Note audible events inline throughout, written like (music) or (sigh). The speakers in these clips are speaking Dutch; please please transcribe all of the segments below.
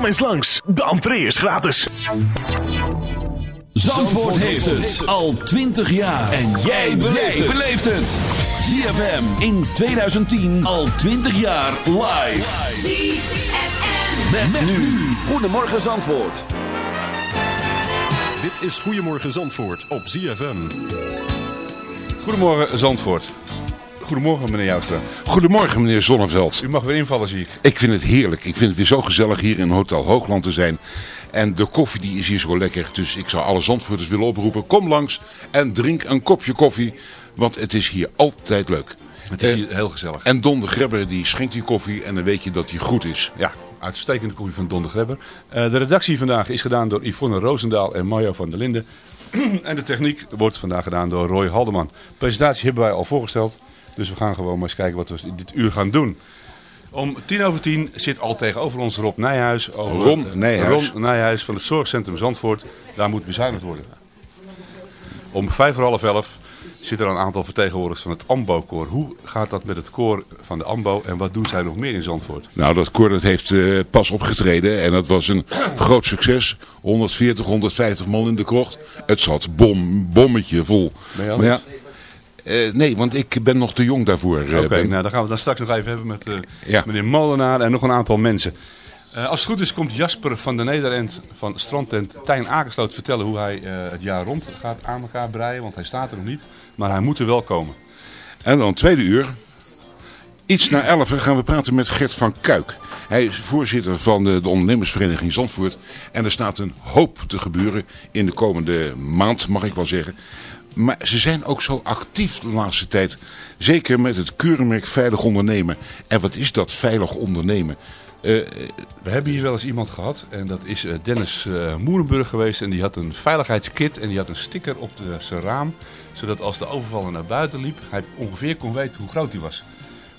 Kom eens langs, de entree is gratis. Zandvoort heeft het al 20 jaar. En jij beleeft het. ZFM in 2010 al 20 jaar live. ZFM. Met, nu. Goedemorgen Zandvoort. Dit is Goedemorgen Zandvoort op ZFM. Goedemorgen Zandvoort. Goedemorgen meneer Joustra. Goedemorgen meneer Zonneveld. U mag weer invallen zie ik. Ik vind het heerlijk. Ik vind het weer zo gezellig hier in Hotel Hoogland te zijn. En de koffie die is hier zo lekker. Dus ik zou alle Zandvoorters willen oproepen. Kom langs en drink een kopje koffie. Want het is hier altijd leuk. Het is Eh, hier heel gezellig. En Don de Grebber die schenkt die koffie en dan weet je dat die goed is. Ja, uitstekende koffie van Don de Grebber. Eh, de redactie vandaag is gedaan door Yvonne Roosendaal en Mario van der Linden. (clears throat) en de techniek wordt vandaag gedaan door Roy Haldeman. presentatie hebben wij al voorgesteld. Dus we gaan gewoon maar eens kijken wat we dit uur gaan doen. Om tien over tien zit al tegenover ons Rob Nijhuis. Over Ron Nijhuis. Ron Nijhuis van het Zorgcentrum Zandvoort. Daar moet bezuinigd worden. Om vijf voor half elf zit er een aantal vertegenwoordigers van het AMBO-koor. Hoe gaat dat met het koor van de AMBO en wat doen zij nog meer in Zandvoort? Nou, dat koor dat heeft eh, pas opgetreden en dat was een (clears throat) groot succes. 140, 150 man in de krocht. Het zat bom, bommetje vol. Maar ja, eh, nee, want ik ben nog te jong daarvoor. eh, Oké, nou dan gaan we het dan straks nog even hebben met eh, Ja. meneer Molenaar en nog een aantal mensen. Als het goed is komt Jasper van de Nederend van Strandtent Tijn Akersloot vertellen hoe hij het jaar rond gaat aan elkaar breien. Want hij staat er nog niet, maar hij moet er wel komen. En dan tweede uur. Iets na 11 gaan we praten met Gert van Kuik. Hij is voorzitter van de, de ondernemersvereniging Zandvoort. En er staat een hoop te gebeuren in de komende maand, mag ik wel zeggen. Maar ze zijn ook zo actief de laatste tijd. Zeker met het keurmerk Veilig Ondernemen. En wat is dat veilig ondernemen? Eh, We hebben hier wel eens iemand gehad en dat is eh, Dennis eh Moerenburg geweest. En die had een veiligheidskit en die had een sticker op de, zijn raam. Zodat als de overvaller naar buiten liep, hij ongeveer kon weten hoe groot hij was.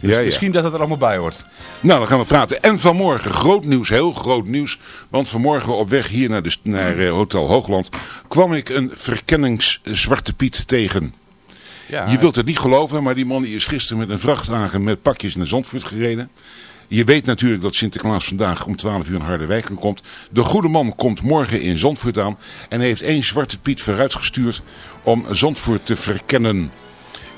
Dus Ja, ja. misschien dat het er allemaal bij hoort. Nou, dan gaan we praten. En vanmorgen, groot nieuws, heel groot nieuws. Want vanmorgen op weg hier naar, de, naar eh, Hotel Hoogland kwam ik een verkennings-Zwarte Piet tegen. Ja, Je wilt het niet geloven, maar die man die is gisteren met een vrachtwagen met pakjes naar Zandvoort gereden. Je weet natuurlijk dat Sinterklaas vandaag om 12 uur in Harderwijk komt. De goede man komt morgen in Zandvoort aan en heeft één Zwarte Piet vooruitgestuurd om Zandvoort te verkennen.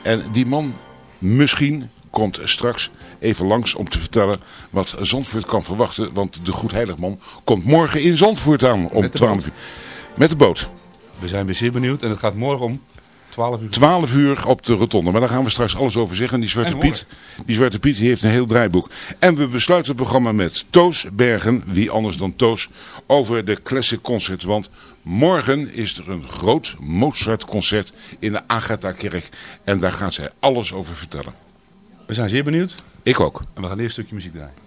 En die man misschien komt straks even langs om te vertellen wat Zandvoort kan verwachten. Want de Goedheiligman komt morgen in Zandvoort aan om Met de 12 boot. uur. Met de boot. we zijn weer zeer benieuwd en het gaat morgen om 12 uur. 12 uur op de rotonde. Maar daar gaan we straks alles over zeggen. Die Zwarte Piet, die Zwarte Piet die heeft een heel draaiboek. En we besluiten het programma met Toos Bergen, wie anders dan Toos, over de Classic Concert. Want morgen is er een groot Mozart concert in de Agatha-kerk. En daar gaat zij alles over vertellen. We zijn zeer benieuwd Ik ook. en we gaan eerst een stukje muziek draaien.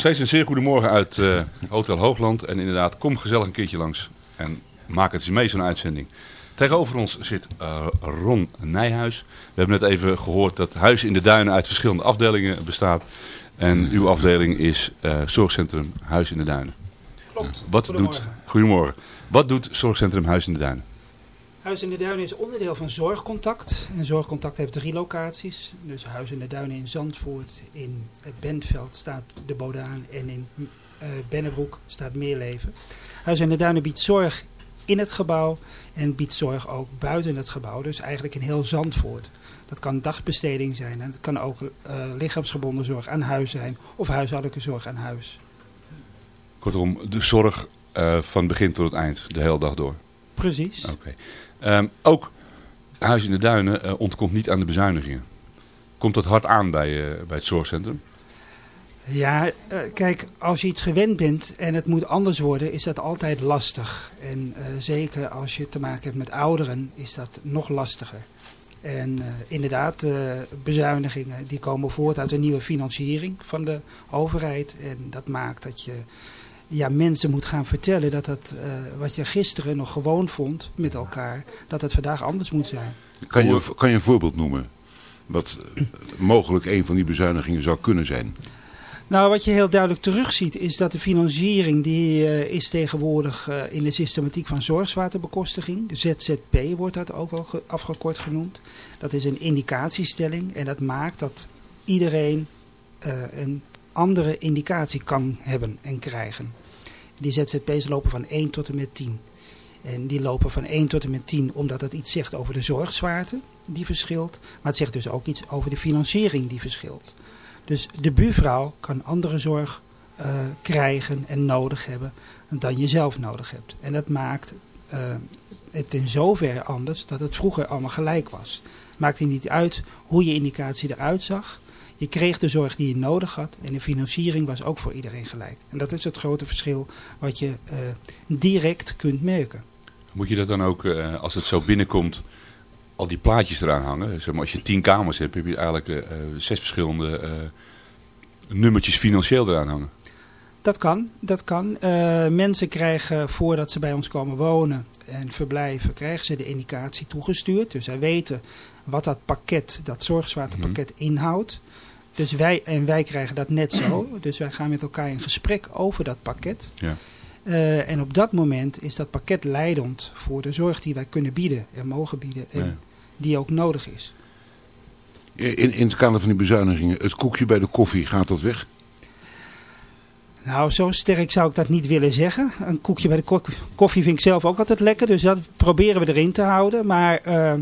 Steeds een zeer goede morgen uit eh, Hotel Hoogland. En inderdaad, kom gezellig een keertje langs. En maak het eens mee, zo'n uitzending. Tegenover ons zit eh, Ron Nijhuis. We hebben net even gehoord dat Huis in de Duinen uit verschillende afdelingen bestaat. En uw afdeling is eh, Zorgcentrum Huis in de Duinen. Klopt. Wat Goedemorgen. Doet, goedemorgen. Wat doet Zorgcentrum Huis in de Duinen? Huis in de Duinen is onderdeel van Zorgcontact. En Zorgcontact heeft drie locaties. Dus Huis in de Duinen in Zandvoort, in het Bentveld staat de Bodaan en in eh Bennebroek staat Meerleven. Huis in de Duinen biedt zorg in het gebouw en biedt zorg ook buiten het gebouw. Dus eigenlijk in heel Zandvoort. Dat kan dagbesteding zijn en het kan ook eh, lichaamsgebonden zorg aan huis zijn of huishoudelijke zorg aan huis. Kortom, de zorg eh, van begin tot het eind, de hele dag door. Precies. Oké. Ehm, ook Huis in de Duinen eh, ontkomt niet aan de bezuinigingen. Komt dat hard aan bij, eh, bij het zorgcentrum? Ja, eh, kijk, als je iets gewend bent en het moet anders worden, is dat altijd lastig. En zeker als je te maken hebt met ouderen, is dat nog lastiger. En inderdaad, bezuinigingen die komen voort uit een nieuwe financiering van de overheid. En dat maakt dat je ja, mensen moet gaan vertellen dat dat, eh, wat je gisteren nog gewoon vond met elkaar, dat het vandaag anders moet zijn. Kan je, kan je een voorbeeld noemen? Wat eh, mogelijk een van die bezuinigingen zou kunnen zijn? Nou, wat je heel duidelijk terugziet is dat de financiering die eh, is tegenwoordig in de systematiek van zorgzwaartebekostiging. ZZP wordt dat ook wel ge- afgekort genoemd. Dat is een indicatiestelling en dat maakt dat iedereen een andere indicatie kan hebben en krijgen. Die ZZP's lopen van 1 tot en met 10. En die lopen van 1 tot en met 10 omdat het iets zegt over de zorgzwaarte die verschilt. Maar het zegt dus ook iets over de financiering die verschilt. Dus de buurvrouw kan andere zorg eh, krijgen en nodig hebben dan je zelf nodig hebt. En dat maakt eh, het in zoverre anders dat het vroeger allemaal gelijk was. Maakte niet uit hoe je indicatie eruit zag. Je kreeg de zorg die je nodig had en de financiering was ook voor iedereen gelijk. En dat is het grote verschil wat je eh, direct kunt merken. Moet je dat dan ook, eh, als het zo binnenkomt, al die plaatjes eraan hangen? Zeg maar, als je tien kamers hebt, heb je eigenlijk eh, zes verschillende nummertjes financieel eraan hangen. Dat kan, dat kan. Mensen krijgen voordat ze bij ons komen wonen en verblijven, krijgen ze de indicatie toegestuurd. Dus zij weten wat dat pakket, dat zorgzwaartepakket inhoudt. Dus wij, en wij krijgen dat net zo. Dus wij gaan met elkaar in gesprek over dat pakket. Ja. Eh, en op dat moment is dat pakket leidend voor de zorg die wij kunnen bieden en mogen bieden. En die ook nodig is. In, in het kader van die bezuinigingen, het koekje bij de koffie, gaat dat weg? Nou, zo sterk zou ik dat niet willen zeggen. Een koekje bij de ko- koffie vind ik zelf ook altijd lekker. Dus dat proberen we erin te houden. Maar eh,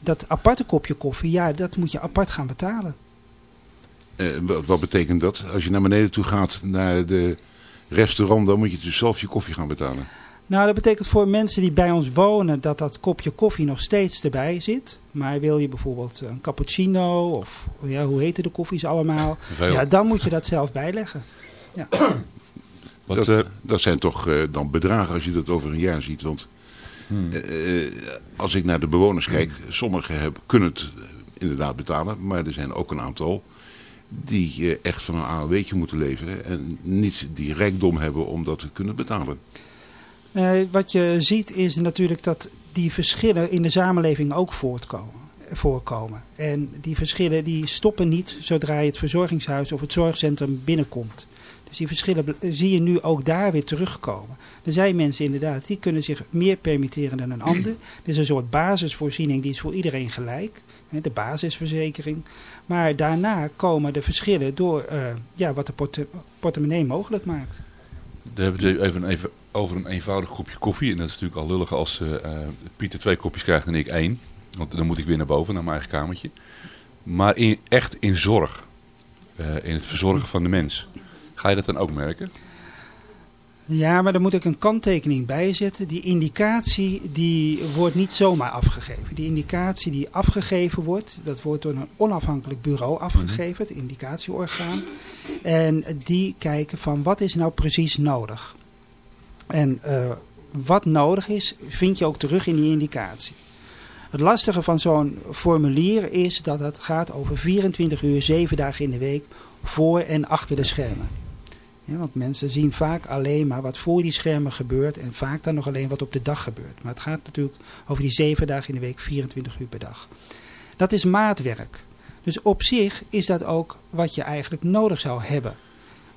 dat aparte kopje koffie, ja, dat moet je apart gaan betalen. Eh, wat, betekent dat? Als je naar beneden toe gaat, naar de restaurant, dan moet je dus zelf je koffie gaan betalen. Nou, dat betekent voor mensen die bij ons wonen dat dat kopje koffie nog steeds erbij zit. Maar wil je bijvoorbeeld een cappuccino of ja, hoe heten de koffies allemaal? (laughs) Veel. Ja, dan moet je dat zelf bijleggen. Ja. (coughs) Wat, dat, eh, dat zijn toch eh, dan bedragen als je dat over een jaar ziet. Want Hmm. als ik naar de bewoners kijk, sommigen hebben, kunnen het inderdaad betalen. Maar er zijn ook een aantal die echt van een AOW'tje moeten leven. En niet die rijkdom hebben om dat te kunnen betalen. Eh, wat je ziet is natuurlijk dat die verschillen in de samenleving ook voortkomen, voorkomen. En die verschillen die stoppen niet zodra je het verzorgingshuis of het zorgcentrum binnenkomt. Dus die verschillen zie je nu ook daar weer terugkomen. Er zijn mensen inderdaad, die kunnen zich meer permitteren dan een ander. (clears throat) Er is een soort basisvoorziening, die is voor iedereen gelijk. De basisverzekering. Maar daarna komen de verschillen door eh, ja, wat de porte- portemonnee mogelijk maakt. Dan hebben we even, even over een eenvoudig kopje koffie. En dat is natuurlijk al lullig als eh, Pieter twee kopjes krijgt en ik één. Want dan moet ik weer naar boven, naar mijn eigen kamertje. Maar in, echt in zorg. in het verzorgen van de mens. Ga je dat dan ook merken? Ja, maar daar moet ik een kanttekening bij zetten. Die indicatie die wordt niet zomaar afgegeven. Die indicatie die afgegeven wordt, dat wordt door een onafhankelijk bureau afgegeven, het indicatieorgaan. En die kijken van wat is nou precies nodig. En eh, wat nodig is, vind je ook terug in die indicatie. Het lastige van zo'n formulier is dat het gaat over 24 uur, 7 dagen in de week, voor en achter de schermen. Ja, want mensen zien vaak alleen maar wat voor die schermen gebeurt en vaak dan nog alleen wat op de dag gebeurt. Maar het gaat natuurlijk over die zeven dagen in de week, 24 uur per dag. Dat is maatwerk. Dus op zich is dat ook wat je eigenlijk nodig zou hebben.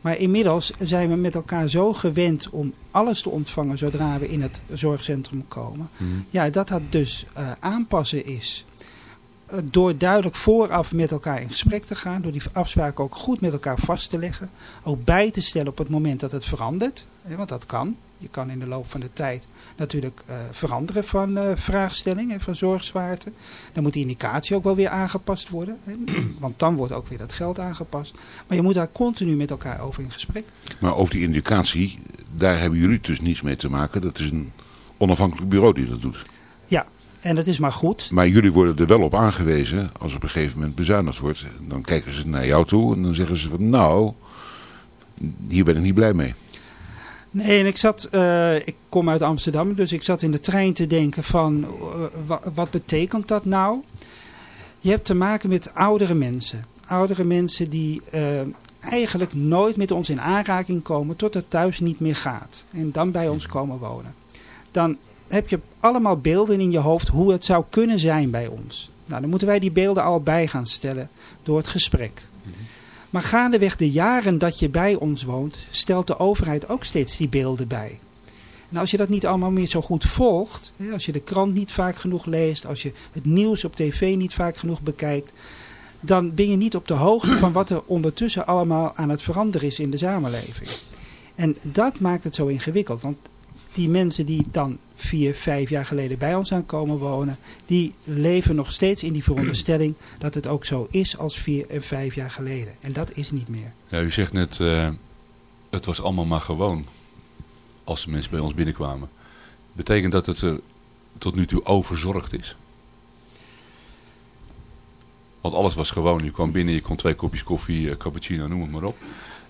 Maar inmiddels zijn we met elkaar zo gewend om alles te ontvangen zodra we in het zorgcentrum komen. Ja, dat dat dus eh, aanpassen is. Eh, door duidelijk vooraf met elkaar in gesprek te gaan. Door die afspraken ook goed met elkaar vast te leggen. Ook bij te stellen op het moment dat het verandert. Hè, want dat kan. Je kan in de loop van de tijd natuurlijk eh, veranderen van eh vraagstelling en van zorgzwaarte. Dan moet die indicatie ook wel weer aangepast worden. Hè, (clears throat) want dan wordt ook weer dat geld aangepast. Maar je moet daar continu met elkaar over in gesprek. Maar over die indicatie, daar hebben jullie dus niets mee te maken. Dat is een onafhankelijk bureau die dat doet. Ja, en dat is maar goed. Maar jullie worden er wel op aangewezen als op een gegeven moment bezuinigd wordt. Dan kijken ze naar jou toe en dan zeggen ze van nou, hier ben ik niet blij mee. Nee, en ik zat, eh, ik kom uit Amsterdam, dus ik zat in de trein te denken van, eh, wa- wat betekent dat nou? Je hebt te maken met oudere mensen. Oudere mensen die eh, eigenlijk nooit met ons in aanraking komen tot het thuis niet meer gaat. En dan bij ons komen wonen. Dan heb je allemaal beelden in je hoofd hoe het zou kunnen zijn bij ons. Nou, dan moeten wij die beelden al bij gaan stellen door het gesprek. Maar gaandeweg de jaren dat je bij ons woont, stelt de overheid ook steeds die beelden bij. En als je dat niet allemaal meer zo goed volgt, hè, als je de krant niet vaak genoeg leest, als je het nieuws op tv niet vaak genoeg bekijkt, dan ben je niet op de hoogte van wat er ondertussen allemaal aan het veranderen is in de samenleving. En dat maakt het zo ingewikkeld, want die mensen die dan vier, vijf jaar geleden bij ons aankomen wonen, die leven nog steeds in die veronderstelling dat het ook zo is als vier en vijf jaar geleden. En dat is niet meer. Ja, u zegt net, eh, het was allemaal maar gewoon. Als de mensen bij ons binnenkwamen. Betekent dat het er tot nu toe overzorgd is? Want alles was gewoon. Je kwam binnen, je kon twee kopjes koffie, eh, cappuccino, noem het maar op.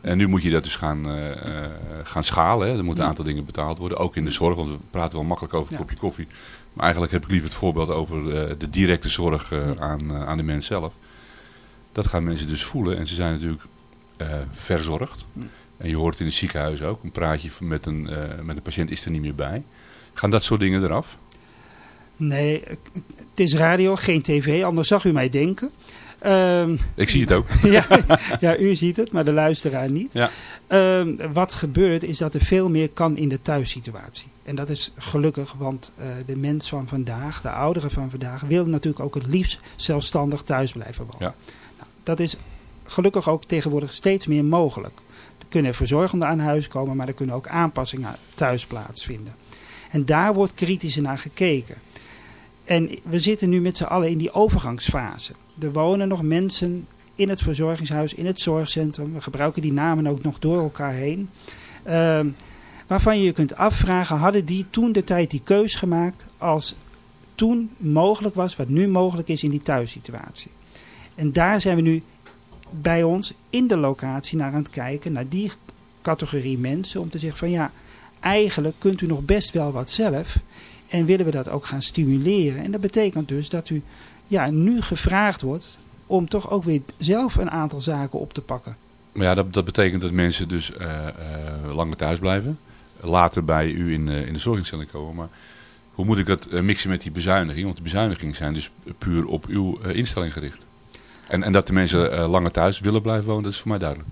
En nu moet je dat dus gaan, eh, eh, gaan schalen. Hè. Er moeten een aantal dingen betaald worden. Ook in de zorg, want we praten wel makkelijk over een Ja. kopje koffie. Maar eigenlijk heb ik liever het voorbeeld over eh, de directe zorg aan, aan de mens zelf. Dat gaan mensen dus voelen. En ze zijn natuurlijk verzorgd. En je hoort in het ziekenhuis ook. Een praatje met een, met een patiënt is er niet meer bij. Gaan dat soort dingen eraf? Nee, het is radio, geen tv, anders zag u mij denken. Ehm, Ik zie het ook. (laughs) ja, ja, u ziet het, maar de luisteraar niet. Ja. Ehm, wat gebeurt is dat er veel meer kan in de thuissituatie. En dat is gelukkig, want eh, de mens van vandaag, de ouderen van vandaag, willen natuurlijk ook het liefst zelfstandig thuis blijven wonen. Ja. Nou, dat is gelukkig ook tegenwoordig steeds meer mogelijk. Er kunnen verzorgenden aan huis komen, maar er kunnen ook aanpassingen thuis plaatsvinden. En daar wordt kritisch naar gekeken. En we zitten nu met z'n allen in die overgangsfase. Er wonen nog mensen in het verzorgingshuis, in het zorgcentrum. We gebruiken die namen ook nog door elkaar heen. Ehm, waarvan je je kunt afvragen, hadden die toen de tijd die keus gemaakt als toen mogelijk was, wat nu mogelijk is in die thuissituatie. En daar zijn we nu bij ons in de locatie naar aan het kijken, naar die categorie mensen, om te zeggen van ja, eigenlijk kunt u nog best wel wat zelf. En willen we dat ook gaan stimuleren. En dat betekent dus dat u ja, nu gevraagd wordt om toch ook weer zelf een aantal zaken op te pakken. Maar ja, dat, dat betekent dat mensen dus eh, eh, langer thuis blijven. Later bij u in, eh, in de zorginstelling komen. Maar hoe moet ik dat mixen met die bezuiniging? Want de bezuinigingen zijn dus puur op uw instelling gericht. En, en dat de mensen langer thuis willen blijven wonen, dat is voor mij duidelijk.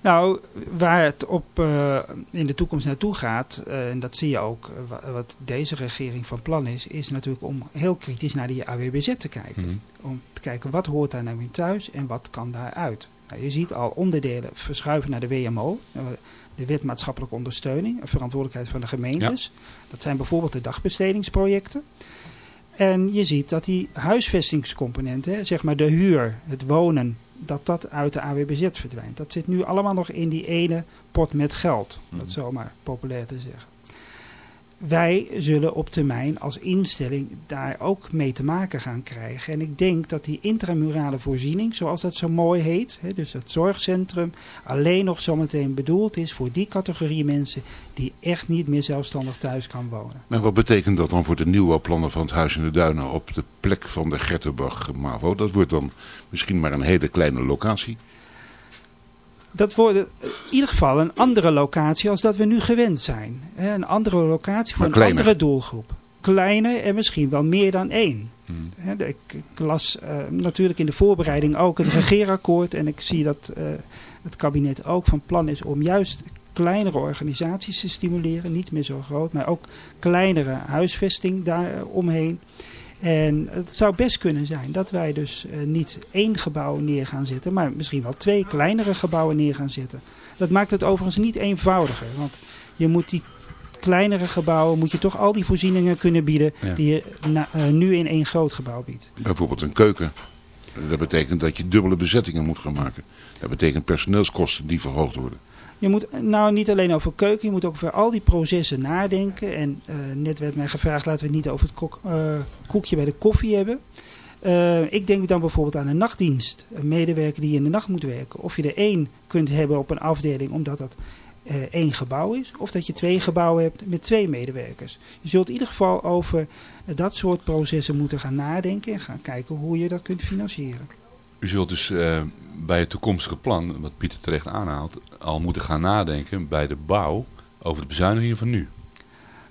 Nou, waar het op, eh, in de toekomst naartoe gaat, eh, en dat zie je ook, eh, wa- wat deze regering van plan is, is natuurlijk om heel kritisch naar die AWBZ te kijken. Mhm. Om te kijken wat hoort daar nou in thuis en wat kan daaruit. Nou, je ziet al onderdelen verschuiven naar de WMO, de Wet Maatschappelijke Ondersteuning, verantwoordelijkheid van de gemeentes. Dat zijn bijvoorbeeld de dagbestedingsprojecten. En je ziet dat die huisvestingscomponenten, zeg maar de huur, het wonen, dat dat uit de AWBZ verdwijnt. Dat zit nu allemaal nog in die ene pot met geld, om dat zomaar populair te zeggen. Wij zullen op termijn als instelling daar ook mee te maken gaan krijgen. En ik denk dat die intramurale voorziening, zoals dat zo mooi heet, hè, dus het zorgcentrum, alleen nog zometeen bedoeld is voor die categorie mensen die echt niet meer zelfstandig thuis kan wonen. Maar wat betekent dat dan voor de nieuwbouwplannen van het Huis in de Duinen op de plek van de Gertenbach MAVO? Dat wordt dan misschien maar een hele kleine locatie. Dat wordt in ieder geval een andere locatie als dat we nu gewend zijn. Een andere locatie voor een andere doelgroep. Kleiner en misschien wel meer dan één. De- Ik, las eh, natuurlijk in de voorbereiding ook het regeerakkoord. En ik zie dat eh, het kabinet ook van plan is om juist kleinere organisaties te stimuleren. Niet meer zo groot, maar ook kleinere huisvesting daaromheen. En het zou best kunnen zijn dat wij dus eh, niet één gebouw neer gaan zetten, maar misschien wel twee kleinere gebouwen neer gaan zetten. Dat maakt het overigens niet eenvoudiger, want je moet die kleinere gebouwen, moet je toch al die voorzieningen kunnen bieden Ja. die je na- eh, nu in één groot gebouw biedt. Bijvoorbeeld een keuken. Dat betekent dat je dubbele bezettingen moet gaan maken. Dat betekent personeelskosten die verhoogd worden. Je moet nou niet alleen over keuken, je moet ook over al die processen nadenken. En eh, net werd mij gevraagd, laten we het niet over het eh, koekje bij de koffie hebben. Eh, ik denk dan bijvoorbeeld aan een nachtdienst. Een medewerker die in de nacht moet werken. Of je er één kunt hebben op een afdeling omdat dat één gebouw is. Of dat je twee gebouwen hebt met twee medewerkers. Je zult in ieder geval over dat soort processen moeten gaan nadenken. En gaan kijken hoe je dat kunt financieren. U zult dus bij het toekomstige plan, wat Pieter terecht aanhaalt, al moeten gaan nadenken bij de bouw over de bezuinigingen van nu.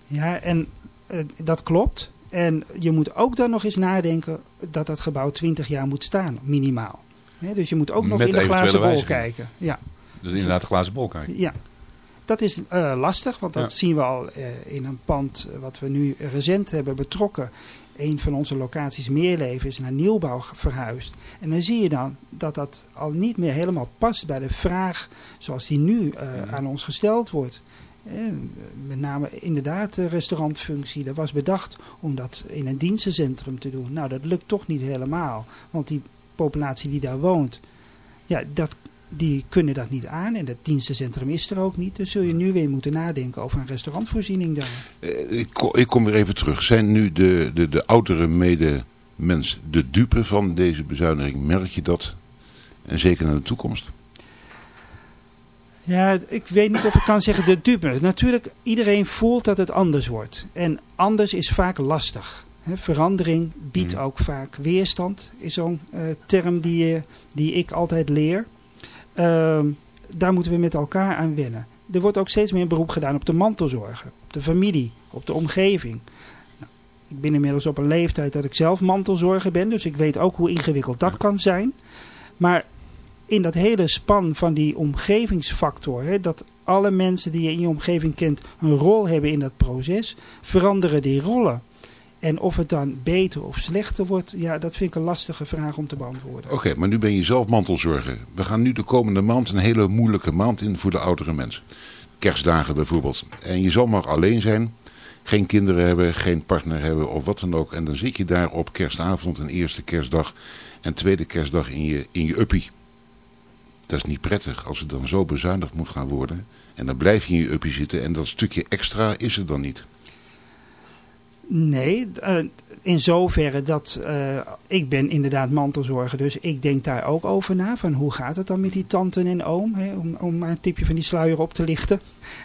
Ja, en eh, dat klopt. En je moet ook dan nog eens nadenken dat dat gebouw 20 jaar moet staan, minimaal. Dus je moet ook nog Met in de glazen bol kijken. Ja, Dus inderdaad de glazen bol kijken. ja. Dat is eh, lastig, want dat Ja. zien we al eh, in een pand wat we nu recent hebben betrokken. Een van onze locaties Meerleven is naar nieuwbouw verhuisd. En dan zie je dan dat dat al niet meer helemaal past bij de vraag zoals die nu eh, aan ons gesteld wordt. En met name inderdaad de restaurantfunctie. Dat was bedacht om dat in een dienstencentrum te doen. Nou, dat lukt toch niet helemaal. Want die populatie die daar woont, ja, dat, die kunnen dat niet aan. En het dienstencentrum is er ook niet. Dus zul je nu weer moeten nadenken over een restaurantvoorziening daar. Eh, Ik, ko- ik kom weer even terug. Zijn nu de, de, de oudere medemens de dupe van deze bezuiniging? Merk je dat? En zeker naar de toekomst? Ja, ik weet niet of ik kan zeggen de dupe. Natuurlijk, iedereen voelt dat het anders wordt. En anders is vaak lastig. Verandering biedt Mhm. ook vaak weerstand, is zo'n eh, term die, eh, die ik altijd leer. Ehm, daar moeten we met elkaar aan wennen. Er wordt ook steeds meer beroep gedaan op de mantelzorgen, op de familie, op de omgeving. Nou, ik ben inmiddels op een leeftijd dat ik zelf mantelzorger ben, dus ik weet ook hoe ingewikkeld dat kan zijn. Maar in dat hele span van die omgevingsfactor, hè, dat alle mensen die je in je omgeving kent een rol hebben in dat proces, veranderen die rollen. En of het dan beter of slechter wordt, ja, dat vind ik een lastige vraag om te beantwoorden. Oké, maar nu ben je zelf mantelzorger. We gaan nu de komende maand een hele moeilijke maand in voor de oudere mensen. Kerstdagen bijvoorbeeld. En je zal maar alleen zijn. Geen kinderen hebben, geen partner hebben of wat dan ook. En dan zit je daar op kerstavond en eerste kerstdag en tweede kerstdag in je, in je uppie. Dat is niet prettig als het dan zo bezuinigd moet gaan worden. En dan blijf je in je uppie zitten en dat stukje extra is er dan niet. Nee, eh, in zoverre dat eh, ik ben inderdaad mantelzorger, dus ik denk daar ook over na. Van hoe gaat het dan met die tante en oom? Hè, om, om maar een tipje van die sluier op te lichten.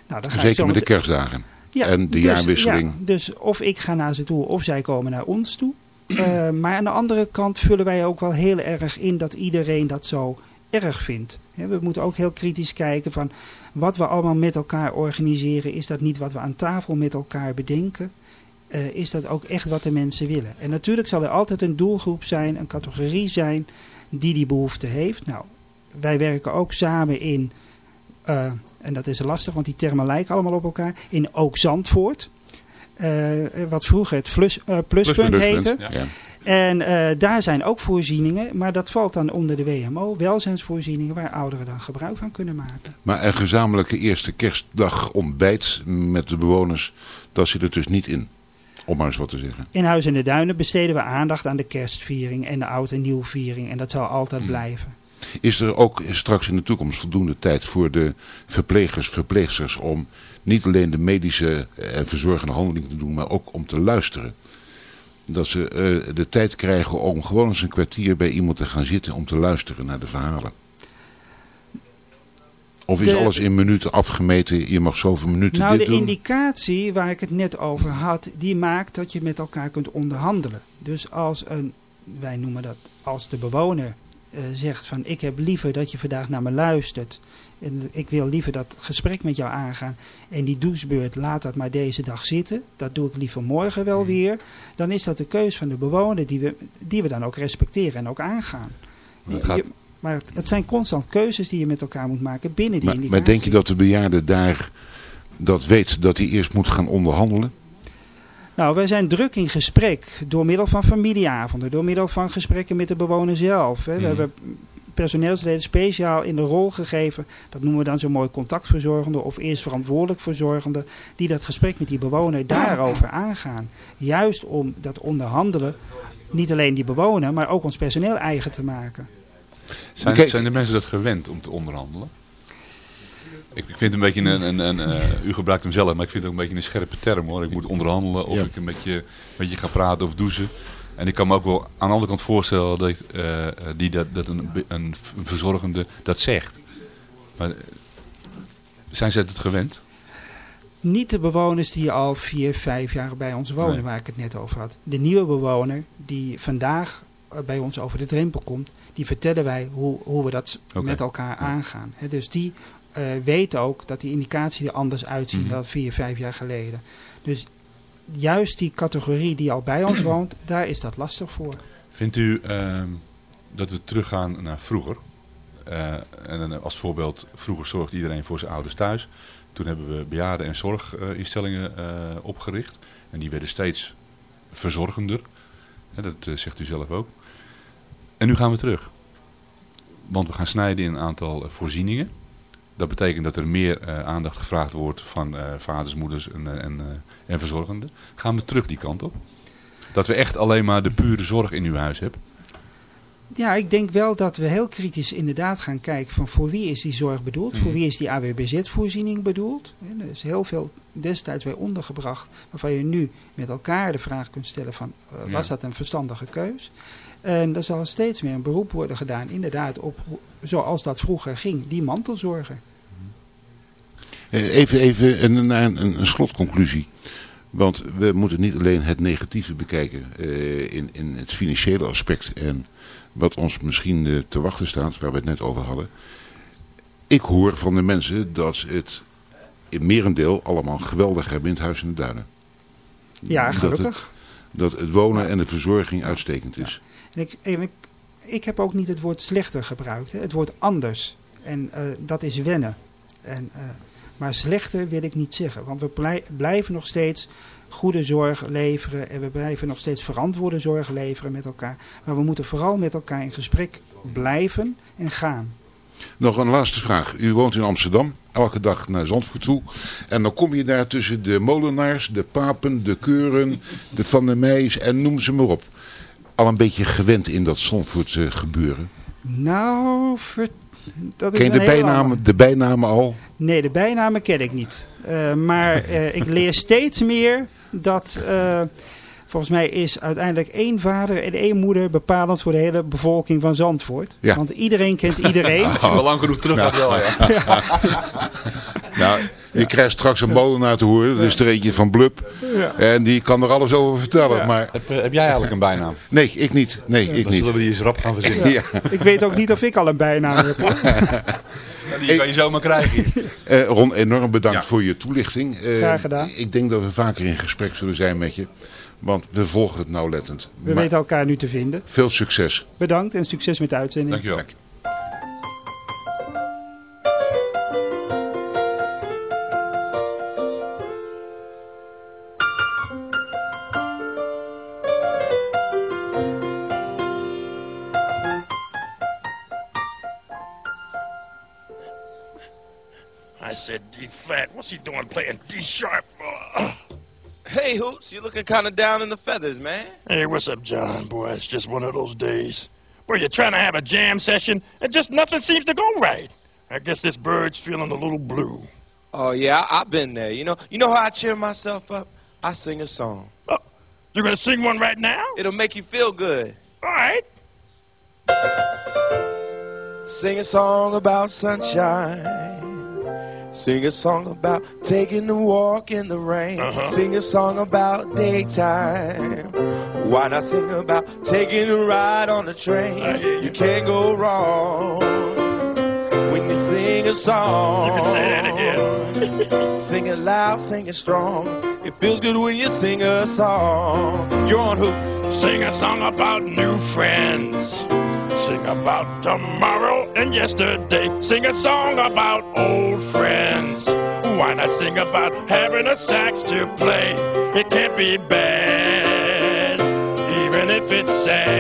Nou, dan ga ik Zeker zo met de kerstdagen. Ja, en de dus, jaarwisseling. ja, dus of ik ga naar ze toe of zij komen naar ons toe. Eh, (clears throat) maar aan de andere kant vullen wij ook wel heel erg in dat iedereen dat zo erg vindt. We moeten ook heel kritisch kijken van wat we allemaal met elkaar organiseren. Is dat niet wat we aan tafel met elkaar bedenken? Eh, is dat ook echt wat de mensen willen? En natuurlijk zal er altijd een doelgroep zijn, een categorie zijn die die behoefte heeft. Nou, wij werken ook samen in eh, en dat is lastig, want die termen lijken allemaal op elkaar, in Ook Zandvoort. Eh, wat vroeger het flus, eh, pluspunt, heette. Ja. Ja. En eh, daar zijn ook voorzieningen, maar dat valt dan onder de WMO, welzijnsvoorzieningen, waar ouderen dan gebruik van kunnen maken. Maar een gezamenlijke eerste kerstdag ontbijt met de bewoners, dat zit er dus niet in. Om maar eens wat te zeggen. In Huis in de Duinen besteden we aandacht aan de kerstviering en de oud- en nieuwviering. En dat zal altijd blijven. Is er ook straks in de toekomst voldoende tijd voor de verplegers, verpleegsters om niet alleen de medische en verzorgende handeling te doen, maar ook om te luisteren? Dat ze eh, de tijd krijgen om gewoon eens een kwartier bij iemand te gaan zitten om te luisteren naar de verhalen. Of is De- alles in minuten afgemeten, je mag zoveel minuten Nou, dit de doen? indicatie waar ik het net over had, die maakt dat je met elkaar kunt onderhandelen. Dus als een, wij noemen dat, als de bewoner eh, zegt van ik heb liever dat je vandaag naar me luistert. En ik wil liever dat gesprek met jou aangaan. En die douchebeurt laat dat maar deze dag zitten. Dat doe ik liever morgen wel weer. Dan is dat de keus van de bewoner die we, die we dan ook respecteren en ook aangaan. Het gaat- maar het, het zijn constant keuzes die je met elkaar moet maken binnen die Maar, indicatie. maar denk je dat de bejaarde daar dat weet dat hij eerst moet gaan onderhandelen? Nou, wij zijn druk in gesprek door middel van familieavonden, door middel van gesprekken met de bewoner zelf. Hè. We Mhm. hebben personeelsleden speciaal in de rol gegeven, dat noemen we dan zo mooi contactverzorgende of eerst verantwoordelijk verzorgende, die dat gesprek met die bewoner daarover aangaan. Juist om dat onderhandelen, niet alleen die bewoner, maar ook ons personeel eigen te maken. Zijn, de mensen dat gewend om te onderhandelen? Ik, ik vind het een beetje een, een, een eh, u gebruikt hem zelf, maar ik vind het ook een beetje een scherpe term hoor. Ik moet onderhandelen of Ja. ik met je, met je ga praten of douchen. En ik kan me ook wel aan de andere kant voorstellen dat, ik, eh, eh, die dat, dat een, een verzorgende dat zegt. Maar zijn ze het gewend? Niet de bewoners die al vier, vijf jaar bij ons wonen, Nee. waar ik het net over had. De nieuwe bewoner die vandaag bij ons over de drempel komt, die vertellen wij hoe, hoe we dat met elkaar aangaan. Dus die eh weet ook dat die indicatie er anders uitziet Mhm. dan vier, vijf jaar geleden. Dus juist die categorie die al bij ons woont, daar is dat lastig voor. Vindt u ehm, dat we teruggaan naar vroeger? Eh, en als voorbeeld, vroeger zorgde iedereen voor zijn ouders thuis. Toen hebben we bejaarden- en zorginstellingen eh, opgericht. En die werden steeds verzorgender. Dat zegt u zelf ook. En nu gaan we terug. Want we gaan snijden in een aantal eh, voorzieningen. Dat betekent dat er meer eh, aandacht gevraagd wordt van eh, vaders, moeders en, en, en verzorgenden. Gaan we terug die kant op? Dat we echt alleen maar de pure zorg in uw huis hebben? Ja, ik denk wel dat we heel kritisch inderdaad gaan kijken van voor wie is die zorg bedoeld? Mhm. Voor wie is die AWBZ-voorziening bedoeld? En er is heel veel destijds bij ondergebracht waarvan je nu met elkaar de vraag kunt stellen van Ja. was dat een verstandige keus? En er zal steeds meer een beroep worden gedaan inderdaad op zoals dat vroeger ging, die mantelzorger. Eh, Even, even een, een, een, slotconclusie. Want we moeten niet alleen het negatieve bekijken eh, in, in het financiële aspect en wat ons misschien eh, te wachten staat, waar we het net over hadden. Ik hoor van de mensen dat het in merendeel allemaal geweldig hebben in het Huis in de Duinen. Ja, Dat gelukkig. het, dat het wonen en de verzorging uitstekend is. Ik, ik, heb ook niet het woord slechter gebruikt. Hè. Het woord anders. En eh, dat is wennen. En, eh, maar slechter wil ik niet zeggen. Want we blij- blijven nog steeds goede zorg leveren. En we blijven nog steeds verantwoorde zorg leveren met elkaar. Maar we moeten vooral met elkaar in gesprek blijven en gaan. Nog een laatste vraag. U woont in Amsterdam, elke dag naar Zandvoort toe. En dan kom je daar tussen de molenaars, de papen, de keuren, de Van der Meijs en noem ze maar op. Al een beetje gewend in dat Zandvoort eh, gebeuren. Nou, dat is Ken je de bijnamen, de bijnamen al? Nee, de bijnamen ken ik niet. Eh, maar eh, ik leer steeds meer dat... volgens mij is uiteindelijk één vader en één moeder bepalend voor de hele bevolking van Zandvoort. Ja. Want iedereen kent iedereen. (laughs) Als je lang genoeg terug gaat wel, (laughs) ja. Nou, je krijgt straks een molenaar te horen. Dat is er eentje van Blub. En die kan er alles over vertellen. Maar Heb, eh, heb jij eigenlijk een bijnaam? nee, ik niet. Nee, ik Dan niet. zullen we die eens rap gaan verzinnen. Ja. Ik weet ook niet of ik al een bijnaam heb. Hoor. (laughs) Die kan je zomaar krijgen. Eh, Ron, enorm bedankt Ja. voor je toelichting. Eh, Graag gedaan. Ik denk dat we vaker in gesprek zullen zijn met je. Want we volgen het nauwlettend. We weten elkaar nu te vinden. Veel succes. Bedankt en succes met de uitzending. Dankjewel. Dank. I said D flat. What's he doing playing D sharp? Hey, Hoots, you looking kind of down in the feathers, man. Hey, what's up, John? Boy, it's just one of those days where you're trying to have a jam session and just nothing seems to go right. I guess this bird's feeling a little blue. Oh yeah, I, I've been there. You know, you know how I cheer myself up? I sing a song. Oh, you're gonna sing one right now? It'll make you feel good. All right. Sing a song about sunshine. Sing a song about taking a walk in the rain. Uh-huh. Sing a song about daytime. Why not sing about taking a ride on the train? You. You can't go wrong when you sing a song. You can say that again. (laughs) Sing it loud, sing it strong. It feels good when you sing a song. You're on hooks. Sing a song about new friends. Sing about tomorrow and yesterday. Sing a song about old friends. Why not sing about having a sax to play? It can't be bad, even if it's sad.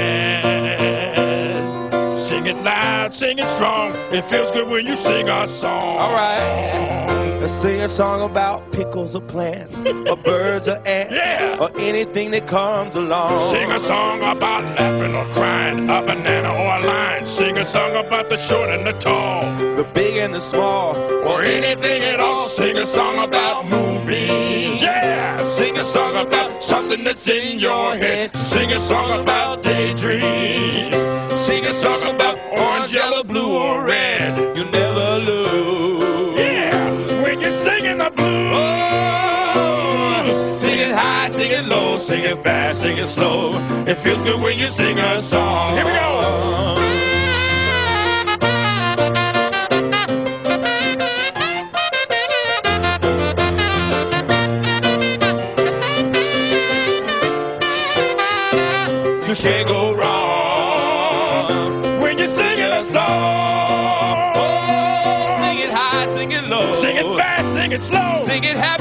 Sing it loud, sing it strong. It feels good when you sing a song. All right. Let's sing a song about pickles or plants, or (laughs) birds or ants, Yeah. or anything that comes along. Sing a song about laughing or crying, a banana or a lion. Sing a song about the short and the tall. the big and the small, or anything at all. Sing a song about moonbeams. Yeah. Sing a song about something that's in your head. Sing a song about daydreams. Sing a song about orange, yellow, blue, or red. You never lose. Sing it fast, sing it slow. It feels good when you sing a song. Here we go. You can't go wrong when you sing a song. Oh, sing it high, sing it low. Sing it fast, sing it slow. Sing it happy,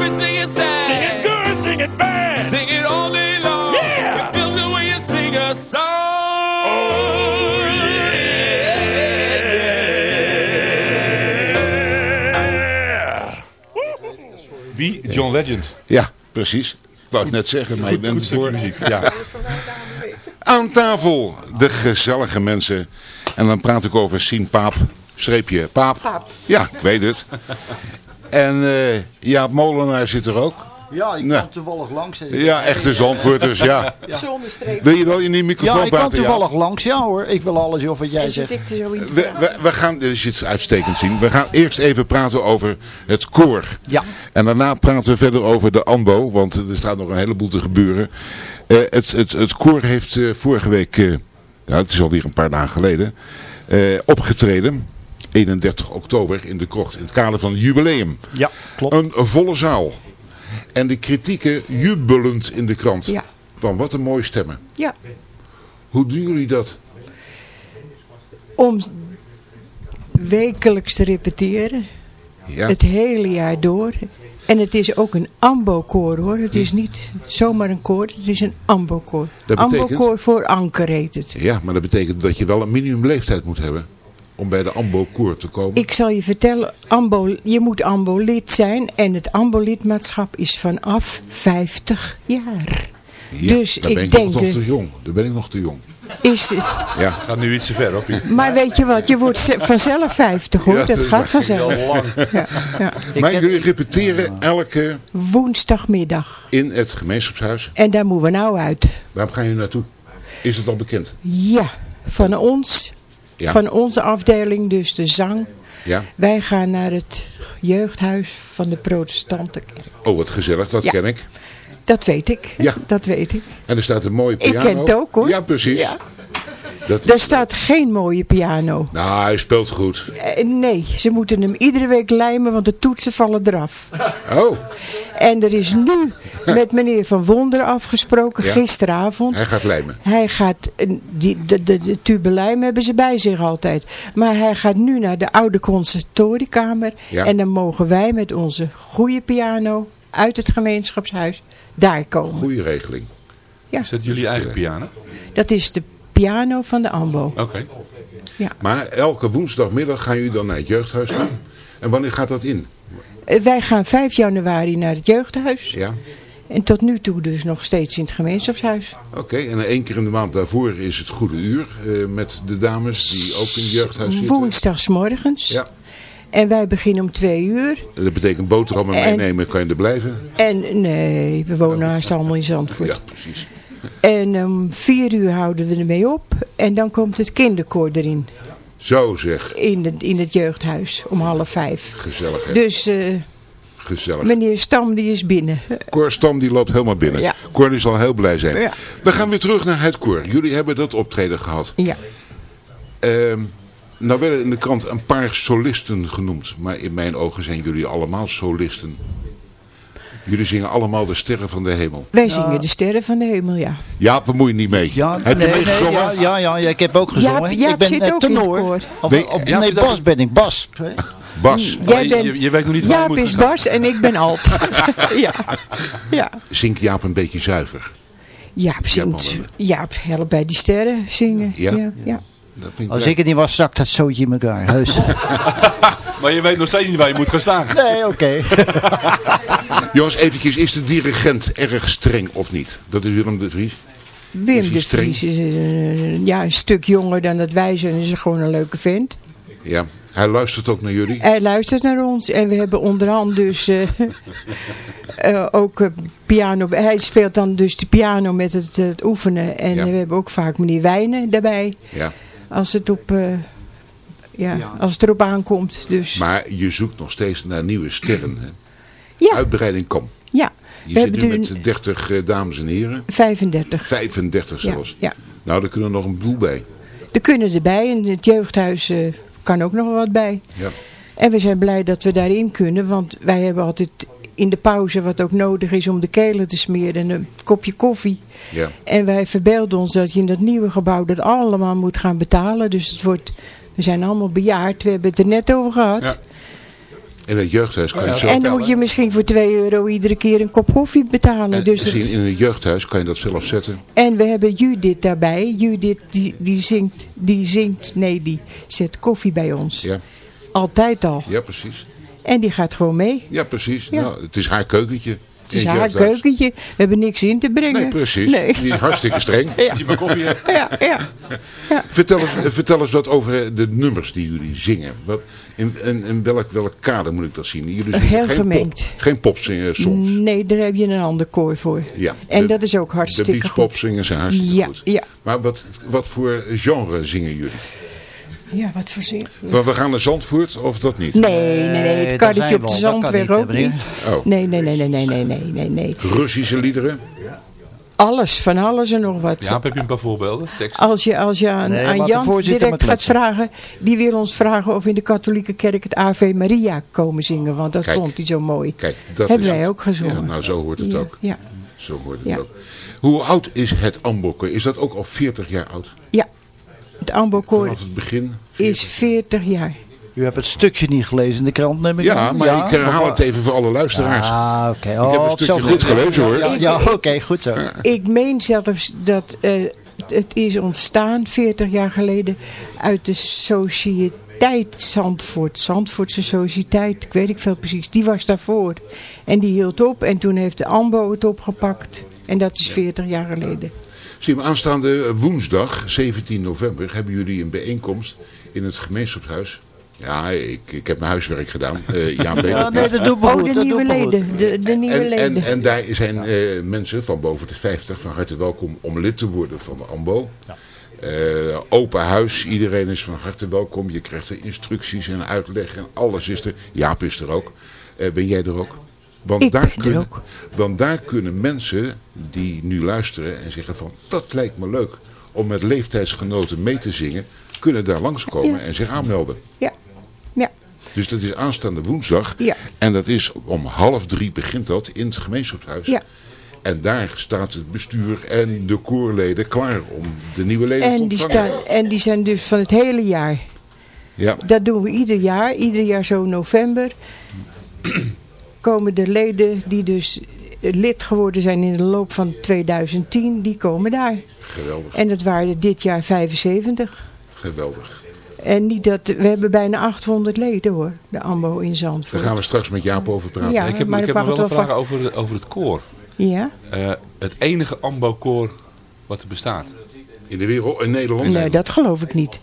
John Legend. Ja, precies. Ik wou het net zeggen, maar je bent voor. muziek. Ja. Aan tafel, de gezellige mensen. En dan praat ik over Sien Paap, streepje Paap. Ja, ik weet het. En eh Jaap Molenaar zit er ook. Ja, ik Nou. kwam toevallig langs. Ja, echte Zandvoorters, ja. Zonder streep. Wil je wel in die microfoon Ja, ik kwam praten? Jaap? toevallig langs. Ja hoor, ik wil alles of wat jij En zegt. er We, we, we gaan, dit is iets uitstekend zien. We gaan eerst even praten over het koor. Ja. En daarna praten we verder over de ANBO, want er staat nog een heleboel te gebeuren. Eh, het, het, het koor heeft eh, vorige week, eh, nou, het is alweer een paar dagen geleden, eh, opgetreden. 31 oktober in de krocht, in het kader van het jubileum. Ja, klopt. Een volle zaal. En de kritieken jubelend in de krant. Ja. Van wat een mooie stemmen. Ja, Hoe doen jullie dat? om wekelijks te repeteren. Ja. Het hele jaar door. En het is ook een ambo-koor hoor. Het is niet zomaar een koor, het is een ambo-koor. Betekent- Ambo-koor voor anker heet het. Ja, maar dat betekent dat je wel een minimumleeftijd moet hebben om bij de AMBO-koor te komen. Ik zal je vertellen, ambo, je moet ambo-lid zijn. En het ambo-lidmaatschap is vanaf 50 jaar. ja, dus daar ik ben ik denk, nog te jong. Daar ben ik nog te jong. Is, Ja. Gaat nu iets te ver, niet? maar weet je wat, je wordt ze- vanzelf 50 hoor. Ja, dat dat gaat is vanzelf. wel Ja, ja. (laughs) Maar jullie repeteren elke Woensdagmiddag. in het gemeenschapshuis. En daar moeten we nou uit. Waar gaan jullie naartoe? Is het al bekend? Ja, van ons, Ja. van onze afdeling, dus de zang. Ja. Wij gaan naar het jeugdhuis van de protestantenkerk. Oh, wat gezellig. Dat Ja. ken ik. Dat weet ik. Ja. Dat weet ik. En er staat een mooie Ik piano. ken het ook, hoor. Ja, precies. Ja. Dat Daar staat geen mooie piano. Nou, hij speelt goed. Eh, Nee, ze moeten hem iedere week lijmen, want de toetsen vallen eraf. Oh, En er is nu met meneer Van Wonderen afgesproken, Ja. gisteravond. hij gaat lijmen. Hij gaat, eh, die, de, de, de tubelijm hebben ze bij zich altijd. Maar hij gaat nu naar de oude conservatoriekamer. Ja. En dan mogen wij met onze goede piano uit het gemeenschapshuis daar komen. Goeie regeling. Ja. Is dat jullie eigen piano? Dat is de piano van de AMBO. Oké. Maar elke woensdagmiddag gaan jullie dan naar het jeugdhuis toe. En wanneer gaat dat in? Eh, Wij gaan 5 januari naar het jeugdhuis. Ja. En tot nu toe dus nog steeds in het gemeenschapshuis. Oké, en één keer in de maand daarvoor is het goede uur eh, met de dames die ook in het jeugdhuis zitten. Woensdagsmorgens. Ja. En wij beginnen om twee uur. Dat betekent boterhammen En- meenemen, kan je er blijven? En nee, we wonen haast allemaal in Zandvoort. Ja, precies. En om vier uur houden we ermee op. En dan komt het kinderkoor erin. Zo zeg, In het, in het jeugdhuis. Om half vijf. gezellig hè? Dus eh, Gezellig. meneer Stam die is binnen. Cor Stam die loopt helemaal binnen. Ja. Cor die zal heel blij zijn. Ja. We gaan weer terug naar het koor. Jullie hebben dat optreden gehad. Ja. Ehm, nou werden in de krant een paar solisten genoemd. Maar in mijn ogen zijn jullie allemaal solisten. Jullie zingen allemaal de sterren van de hemel. Wij zingen de sterren van de hemel, ja. Ja, bemoei niet mee. Ja, Heb je nee, nee, meegezongen? ja, ja, ja, ja, ik heb ook gezongen. Jaap- Jaap ik ben zit eh, ook tenor. Of, Weet- of- Jaap nee, Bas ben ik. Bas. (laughs) Bas, Jij je- bent, je- je weet nog niet waar je Jaap moet is. Bas en ik ben Alt. (laughs) (laughs) ja. ja. zingt Jaap een beetje zuiver. Jaap zingt. Jaap helpt bij die sterren zingen. Ja? Ja. ja. Dat vind ik Als ik het niet was, zakt dat zootje in elkaar. Heus. Maar je weet nog steeds niet waar je moet gaan staan. nee, oké. (laughs) Jongens, eventjes, is de dirigent erg streng of niet? Dat is Willem de Vries. Wim de? Vries is eh, ja, een stuk jonger dan dat wij zijn. Is gewoon een leuke vent. Ja, hij luistert ook naar jullie. Hij luistert naar ons en we hebben onderhand dus eh, (laughs) eh, ook piano. Hij speelt dan dus de piano met het, het oefenen. En Ja. we hebben ook vaak meneer Wijnen daarbij. Ja. Als het, op, ja, als het erop aankomt. Dus Maar je zoekt nog steeds naar nieuwe sterren. Hè? ja, Uitbreiding kan. ja. Je we zit hebben nu met 30 eh, dames en heren. 35. 35 Ja, zelfs. ja. Nou, daar kunnen nog een boel bij. Er kunnen erbij en het jeugdhuis eh, kan ook nog wel wat bij. Ja. En we zijn blij dat we daarin kunnen, want wij hebben altijd in de pauze wat ook nodig is om de kelen te smeren en een kopje koffie. Ja. En wij verbeelden ons dat je in dat nieuwe gebouw dat allemaal moet gaan betalen. Dus het wordt, we zijn allemaal bejaard, we hebben het er net over gehad. Ja. In het jeugdhuis kan je zelf... en dan moet je misschien voor 2 euro iedere keer een kop koffie betalen. en dus misschien het- in het jeugdhuis kan je dat zelf zetten. en we hebben Judith daarbij. Judith die, die zingt, die zingt, nee die zet koffie bij ons. Ja, Altijd al. ja precies. En die gaat gewoon mee. Ja, precies. Ja. Nou, het is haar keukentje. Het is haar keukentje. We hebben niks in te brengen. Nee, precies. Nee. Die is hartstikke streng. (laughs) Ja. Maar koffie hebt. Ja, ja. Vertel eens, eh, vertel eens wat over eh, de nummers die jullie zingen. Wat, in, in, in welk, welk kader moet ik dat zien? Jullie zingen Heel geen gemengd. Pop, geen popzingen soms. Nee, daar heb je een ander koor voor. Ja, En de- dat is ook De hartstikke goed. beachpopzingen zijn hartstikke Ja, goed. ja. Maar wat, wat voor genre zingen jullie? Ja, wat voor zin. We gaan naar Zandvoort of dat niet? Nee, nee, nee. Het karretje op de zand weer ook niet. Oh. Nee, nee, nee, nee, nee, nee, nee, nee. Russische liederen? alles, van alles en nog wat. Ja, heb je een paar voorbeelden? Teksten? Als je, als je aan, aan Jan direct gaat vragen, die wil ons vragen of in de katholieke kerk het Ave Maria komen zingen, want dat kijk, vond hij zo mooi. Kijk, dat Hebben wij ook gezongen. Ja, nou, zo hoort het ook. Ja. Zo hoort het ook. Hoe oud is het Ambokken? Is dat ook al 40 jaar oud? Ja, het Ambo-koor het is 40 jaar. U hebt het stukje niet gelezen in de krant, neem ik Ja, aan. maar ik herhaal het even voor alle luisteraars. Ah, oké. Ik heb een Oh, stukje goed gelezen, hoor. Ja, ja, oké, goed zo. Ik meen zelfs dat eh, het is ontstaan 40 jaar geleden uit de sociëteit Zandvoort. Zandvoortse sociëteit, ik weet ik veel precies. Die was daarvoor. En die hield op en toen heeft de AMBO het opgepakt. En dat is 40 jaar geleden. Zie aanstaande woensdag, 17 november, hebben jullie een bijeenkomst in het gemeenschapshuis. Ja, ik, ik heb mijn huiswerk gedaan. Eh (laughs) Ja, nee, dat doet me Oh, goed. de nieuwe leden. De, de nieuwe En, en, leden. en daar zijn eh, mensen van boven de 50 van harte welkom om lid te worden van de AMBO. Eh, open huis, iedereen is van harte welkom. Je krijgt er instructies en uitleg en alles is er. Jaap is er ook. Eh, ben jij er ook? Want Ik daar, kunnen, want daar kunnen mensen die nu luisteren en zeggen van dat lijkt me leuk om met leeftijdsgenoten mee te zingen, kunnen daar langskomen Ja. en zich aanmelden. Ja. Ja. Dus dat is aanstaande woensdag. Ja. En dat is om half drie begint dat in het gemeenschapshuis. Ja. En daar staat het bestuur en de koorleden klaar om de nieuwe leden te En die, ontvangen. staan, en die zijn dus van het hele jaar. Ja, Dat doen we ieder jaar. Ieder jaar zo november. Komen de leden die dus lid geworden zijn in de loop van 2010. Die komen daar. geweldig. En dat waren dit jaar 75. Geweldig. En niet dat, we hebben bijna 800 leden hoor, de AMBO in Daar Zandvoort. gaan we straks met Jaap over praten. Ja, ik heb, maar ik heb nog wel een vraag over, over het koor. Ja? Eh, het enige AMBO-koor wat er bestaat. In de wereld, in Nederland. Nee, dat geloof ik niet.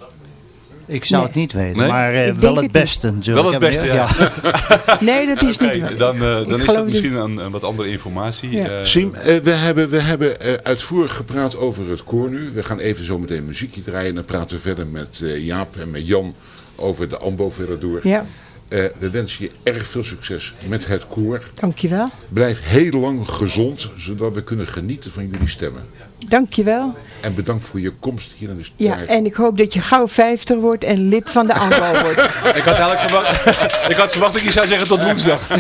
Ik zou Nee. het niet weten, Nee? maar eh, wel het beste natuurlijk. Wel het beste, ja. (laughs) Nee, dat is niet waar. dan, eh, dan is dat misschien een, een wat andere informatie. Ja. Eh, Sim, eh, we hebben, we hebben eh, uitvoerig gepraat over het koor nu. We gaan even zo meteen muziekje draaien. Dan praten we verder met eh, Jaap en met Jan over de AMBO verder door. Ja, Eh, we wensen je erg veel succes met het koor. dankjewel. Blijf heel lang gezond, zodat we kunnen genieten van jullie stemmen. Dankjewel. En bedankt voor je komst hier in de Ja, studio. en ik hoop dat je gauw 50 wordt en lid van de (laughs) AMBO wordt. ik had eigenlijk verwacht, (laughs) ik had verwacht dat je zou zeggen tot woensdag. (laughs)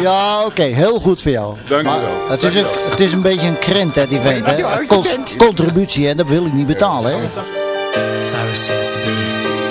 Ja, oké, heel goed voor jou. Dank je wel. Het is, een, het is een beetje een krent, hè, die vent. Hè? Ja, contributie, hè, dat wil ik niet betalen. Hè? Cyrus seems to be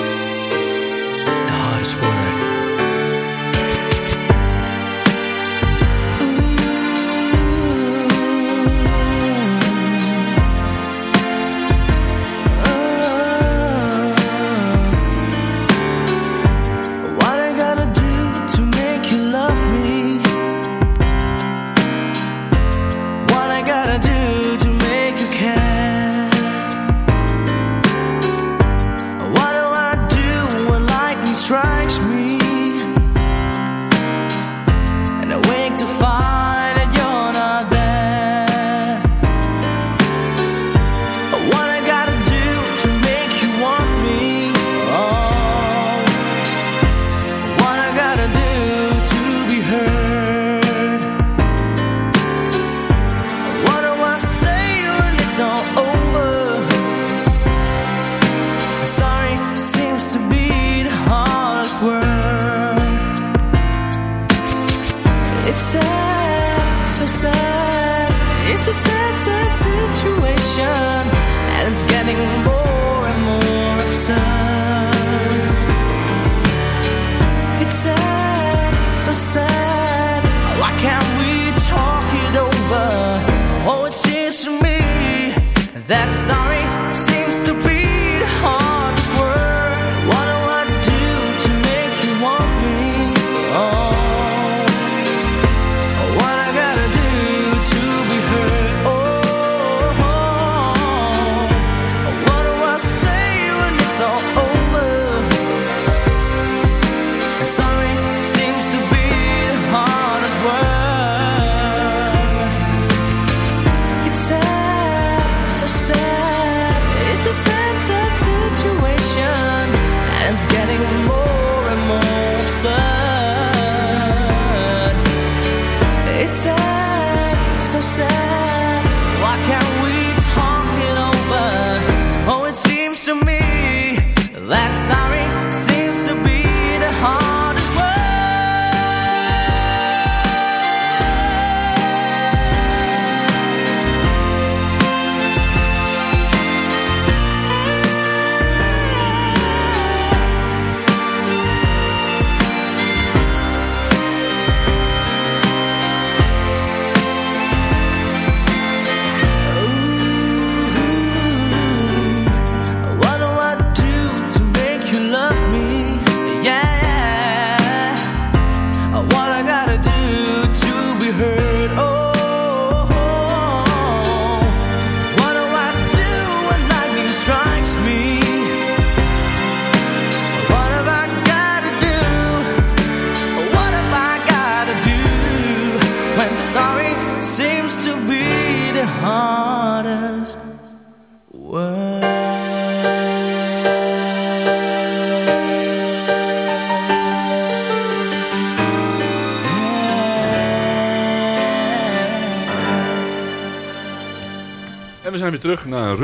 that sorry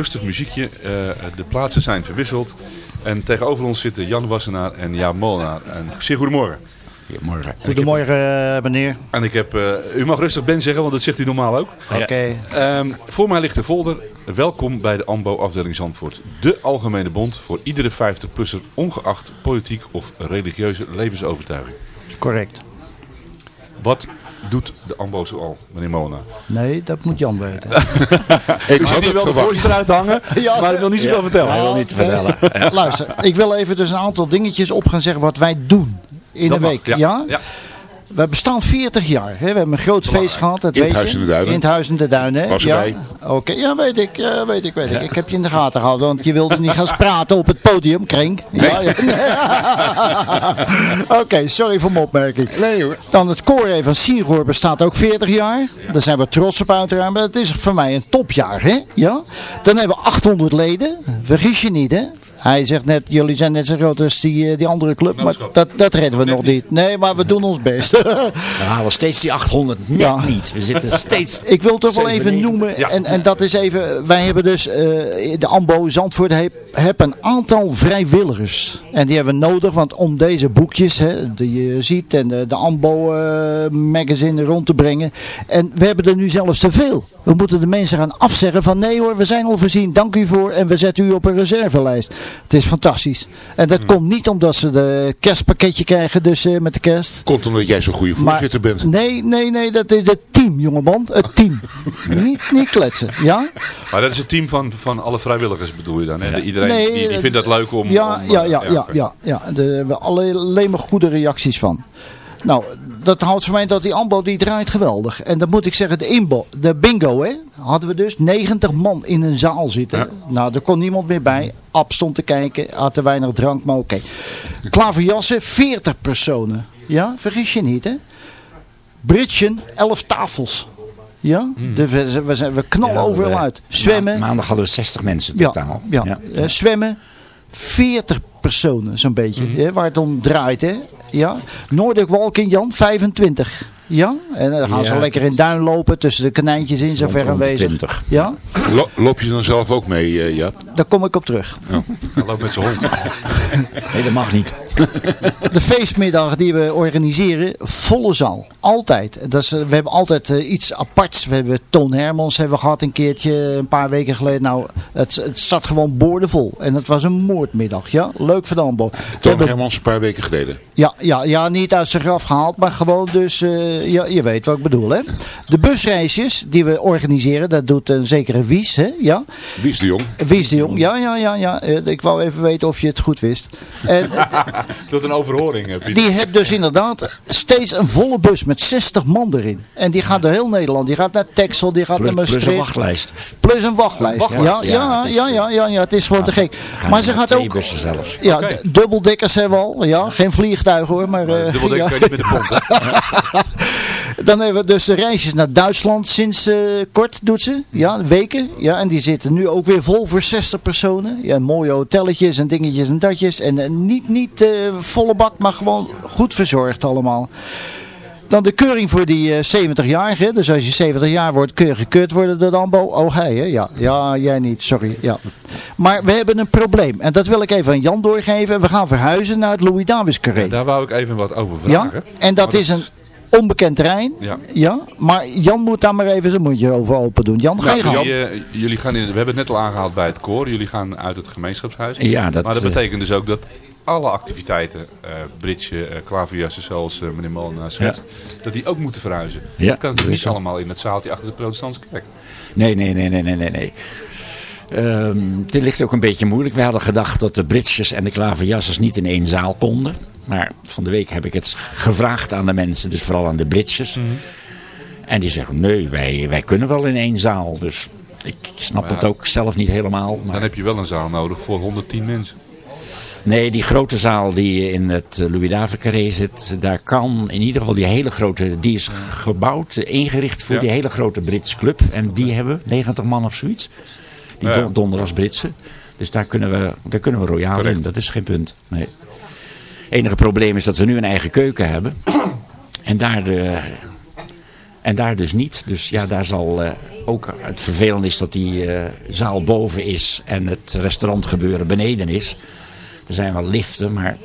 rustig muziekje. Eh, de plaatsen zijn verwisseld. En tegenover ons zitten Jan Wassenaar en Jaap Molenaar. En zeer goedemorgen. Goedemorgen. Goedemorgen, eh, meneer. En ik heb, eh, u mag rustig Ben zeggen, want dat zegt u normaal ook. Oké. Ehm, voor mij ligt de folder. Welkom bij de AMBO afdeling Zandvoort. De algemene bond voor iedere 50-plusser, ongeacht politiek of religieuze levensovertuiging. Correct. Wat doet de AMBO zoal, meneer Mona? Nee, dat moet Jan weten. (laughs) Ik had het wel de voorzitter uithangen, (laughs) Ja. maar ik wil niet zoveel Ja. vertellen. Hij wil niet vertellen. Luister, ik wil even dus een aantal dingetjes op gaan zeggen wat wij doen in Dat een mag, week. ja. Ja? Ja. We bestaan 40 jaar. Hè? We hebben een groot feest gehad. Dat In het weet Huis in de Duinen. In het Huis in de Duinen. Was ja. Oké, ja, weet ik, ja, weet ik, weet ik. Ik heb je in de gaten gehouden, want je wilde niet gaan praten op het podium, Krenk. Ja, ja. (laughs) Oké, sorry voor mijn opmerking. Nee hoor. Dan het koor van Siergoor bestaat ook 40 jaar. Daar zijn we trots op uiteraard. Maar het is voor mij een topjaar, hè? Ja? Dan hebben we 800 leden. Vergis je niet, hè? Hij zegt net, jullie zijn net zo groot als die, eh, die andere club. Maar dat, dat redden we nog niet. Nee, maar we doen ons best. We (laughs) halen steeds die 800 net Ja. niet. We zitten (laughs) steeds... Ik wil toch wel even 97. noemen, Ja. en, en dat is even, wij hebben dus, eh, de AMBO Zandvoort heeft heb een aantal vrijwilligers. En die hebben we nodig, want om deze boekjes, hè, die je ziet, en de, de AMBO eh, magazine rond te brengen. En we hebben er nu zelfs te veel. We moeten de mensen gaan afzeggen van nee hoor, we zijn al voorzien, dank u voor. En we zetten u op een reservelijst. Het is fantastisch. En dat komt niet omdat ze de kerstpakketje krijgen, dus eh, met de kerst. Komt omdat jij zo'n goede voorzitter bent. Nee, nee, nee, dat is het team, jongeman. Het (laughs) team. niet, niet kletsen, ja? Maar dat is het team van, van alle vrijwilligers bedoel je dan? Hè? Iedereen Nee, die, die vindt dat leuk om... Ja, om, ja, eh, ja, ja, ja, ja. Daar hebben we alle- alleen maar goede reacties van. Nou, dat houdt voor mij dat die AMBO die draait geweldig. En dan moet ik zeggen, de, inbo, de bingo, hè, hadden we dus 90 man in een zaal zitten. Nou, er kon niemand meer bij. Ab stond te kijken, had te weinig drank, maar oké. Klaverjassen, 40 personen. Ja, vergis je niet, hè. Bridgen, 11 tafels. Ja, de, we, we, knallen Ja, overal we- uit. Zwemmen. Ma- maandag hadden we 60 mensen totaal. Ja, ja. Eh, zwemmen, 40 personen zo'n beetje, hè, waar het om draait. Hè. Ja. Nordic Walking, Jan, 25. Ja, en dan gaan Ja, ze lekker in duin lopen, tussen de konijntjes in, zover aanwezig. 20. Ja, Lo- loop je dan zelf ook mee, eh Jaap? daar kom ik op terug. Hij loopt met zijn hond. (laughs) Nee, dat mag niet. (laughs) De feestmiddag die we organiseren, volle zaal. Altijd. Dat is, eh, we hebben altijd eh, iets aparts. We hebben Toon Hermans hebben we gehad een keertje, een paar weken geleden. Nou, het, het zat gewoon boordevol. En het was een moordmiddag. Ja, leuk voor de AMBO. Toon hebben- Hermans een paar weken geleden. Ja, ja, ja, niet uit zijn graf gehaald, maar gewoon dus, eh, ja, je weet wat ik bedoel hè. De busreisjes die we organiseren, dat doet een zekere Wies hè, ja. Wie is de jong? Wies de Jong, ja, ja, ja, ja. Ik wou even weten of je het goed wist. En (laughs) Tot een overhoring, eh, Pieter. die heeft dus inderdaad steeds een volle bus met 60 man erin. En die gaat door heel Nederland. Die gaat naar Texel, die gaat Plus, naar Maastricht. plus een wachtlijst. Plus een wachtlijst. Een Ja, wachtlijst, ja, ja, ja, het is, ja, ja, ja, ja, het is gewoon te gek. Maar ze gaat twee ook... bussen zelfs. Ja, Oké. d- dubbeldekkers hebben we al. Ja, geen vliegtuigen hoor. Maar, eh, Dubbeldekker (laughs) ja. kan je niet met de pomp? (laughs) Dan hebben we dus de reisjes naar Duitsland sinds eh, kort doet ze. Ja, weken. Ja, en die zitten nu ook weer vol voor 60 personen. Ja, mooie hotelletjes en dingetjes en datjes. En niet, niet volle bak, maar gewoon goed verzorgd allemaal. Dan de keuring voor die eh 70-jarigen. Dus als je 70 jaar wordt, kun je gekeurd worden door de AMBO. Oh, hij hè? Ja. ja, jij niet. Sorry. Ja. Maar we hebben een probleem. En dat wil ik even aan Jan doorgeven. We gaan verhuizen naar het Louis Davis Carré. Daar wou ik even wat over Ja, vragen. en dat is een onbekend terrein. Ja. Ja, maar Jan moet daar maar even zijn mondje over open doen. Jan, ga je Nou, gang. jullie, eh, jullie gaan in, we hebben het net al aangehaald bij het koor. Jullie gaan uit het gemeenschapshuis. Ja, dat, maar dat eh, betekent dus ook dat alle activiteiten, eh bridge, eh klaverjassen zoals eh, meneer Molenaar schetst, dat die ook moeten verhuizen. Ja, dat kan natuurlijk niet zo. allemaal in het zaaltje achter de protestantse kerk. Nee, nee, nee, nee, nee, nee. nee. Ehm, dit ligt ook een beetje moeilijk. We hadden gedacht dat de Britsjes en de klaverjassers niet in één zaal konden. Maar van de week heb ik het gevraagd aan de mensen, dus vooral aan de Britsjes. Mhm. En die zeggen, nee, wij, wij kunnen wel in één zaal. Dus ik snap ja, het ook zelf niet helemaal. Maar... Dan heb je wel een zaal nodig voor 110 mensen. Nee, die grote zaal die in het eh, Louis Carré zit, daar kan in ieder geval die hele grote, die is gebouwd, eh, ingericht voor Ja. die hele grote Britse club. En die hebben 90 man of zoiets. Die don- donder als Britse. Dus daar kunnen we, daar kunnen we royaal in, dat is geen punt. Nee. enige probleem is dat we nu een eigen keuken hebben. En daar, de, en daar dus niet. Dus ja, daar zal eh, ook het vervelend is dat die eh, zaal boven is en het restaurant gebeuren beneden is. Er zijn wel liften, maar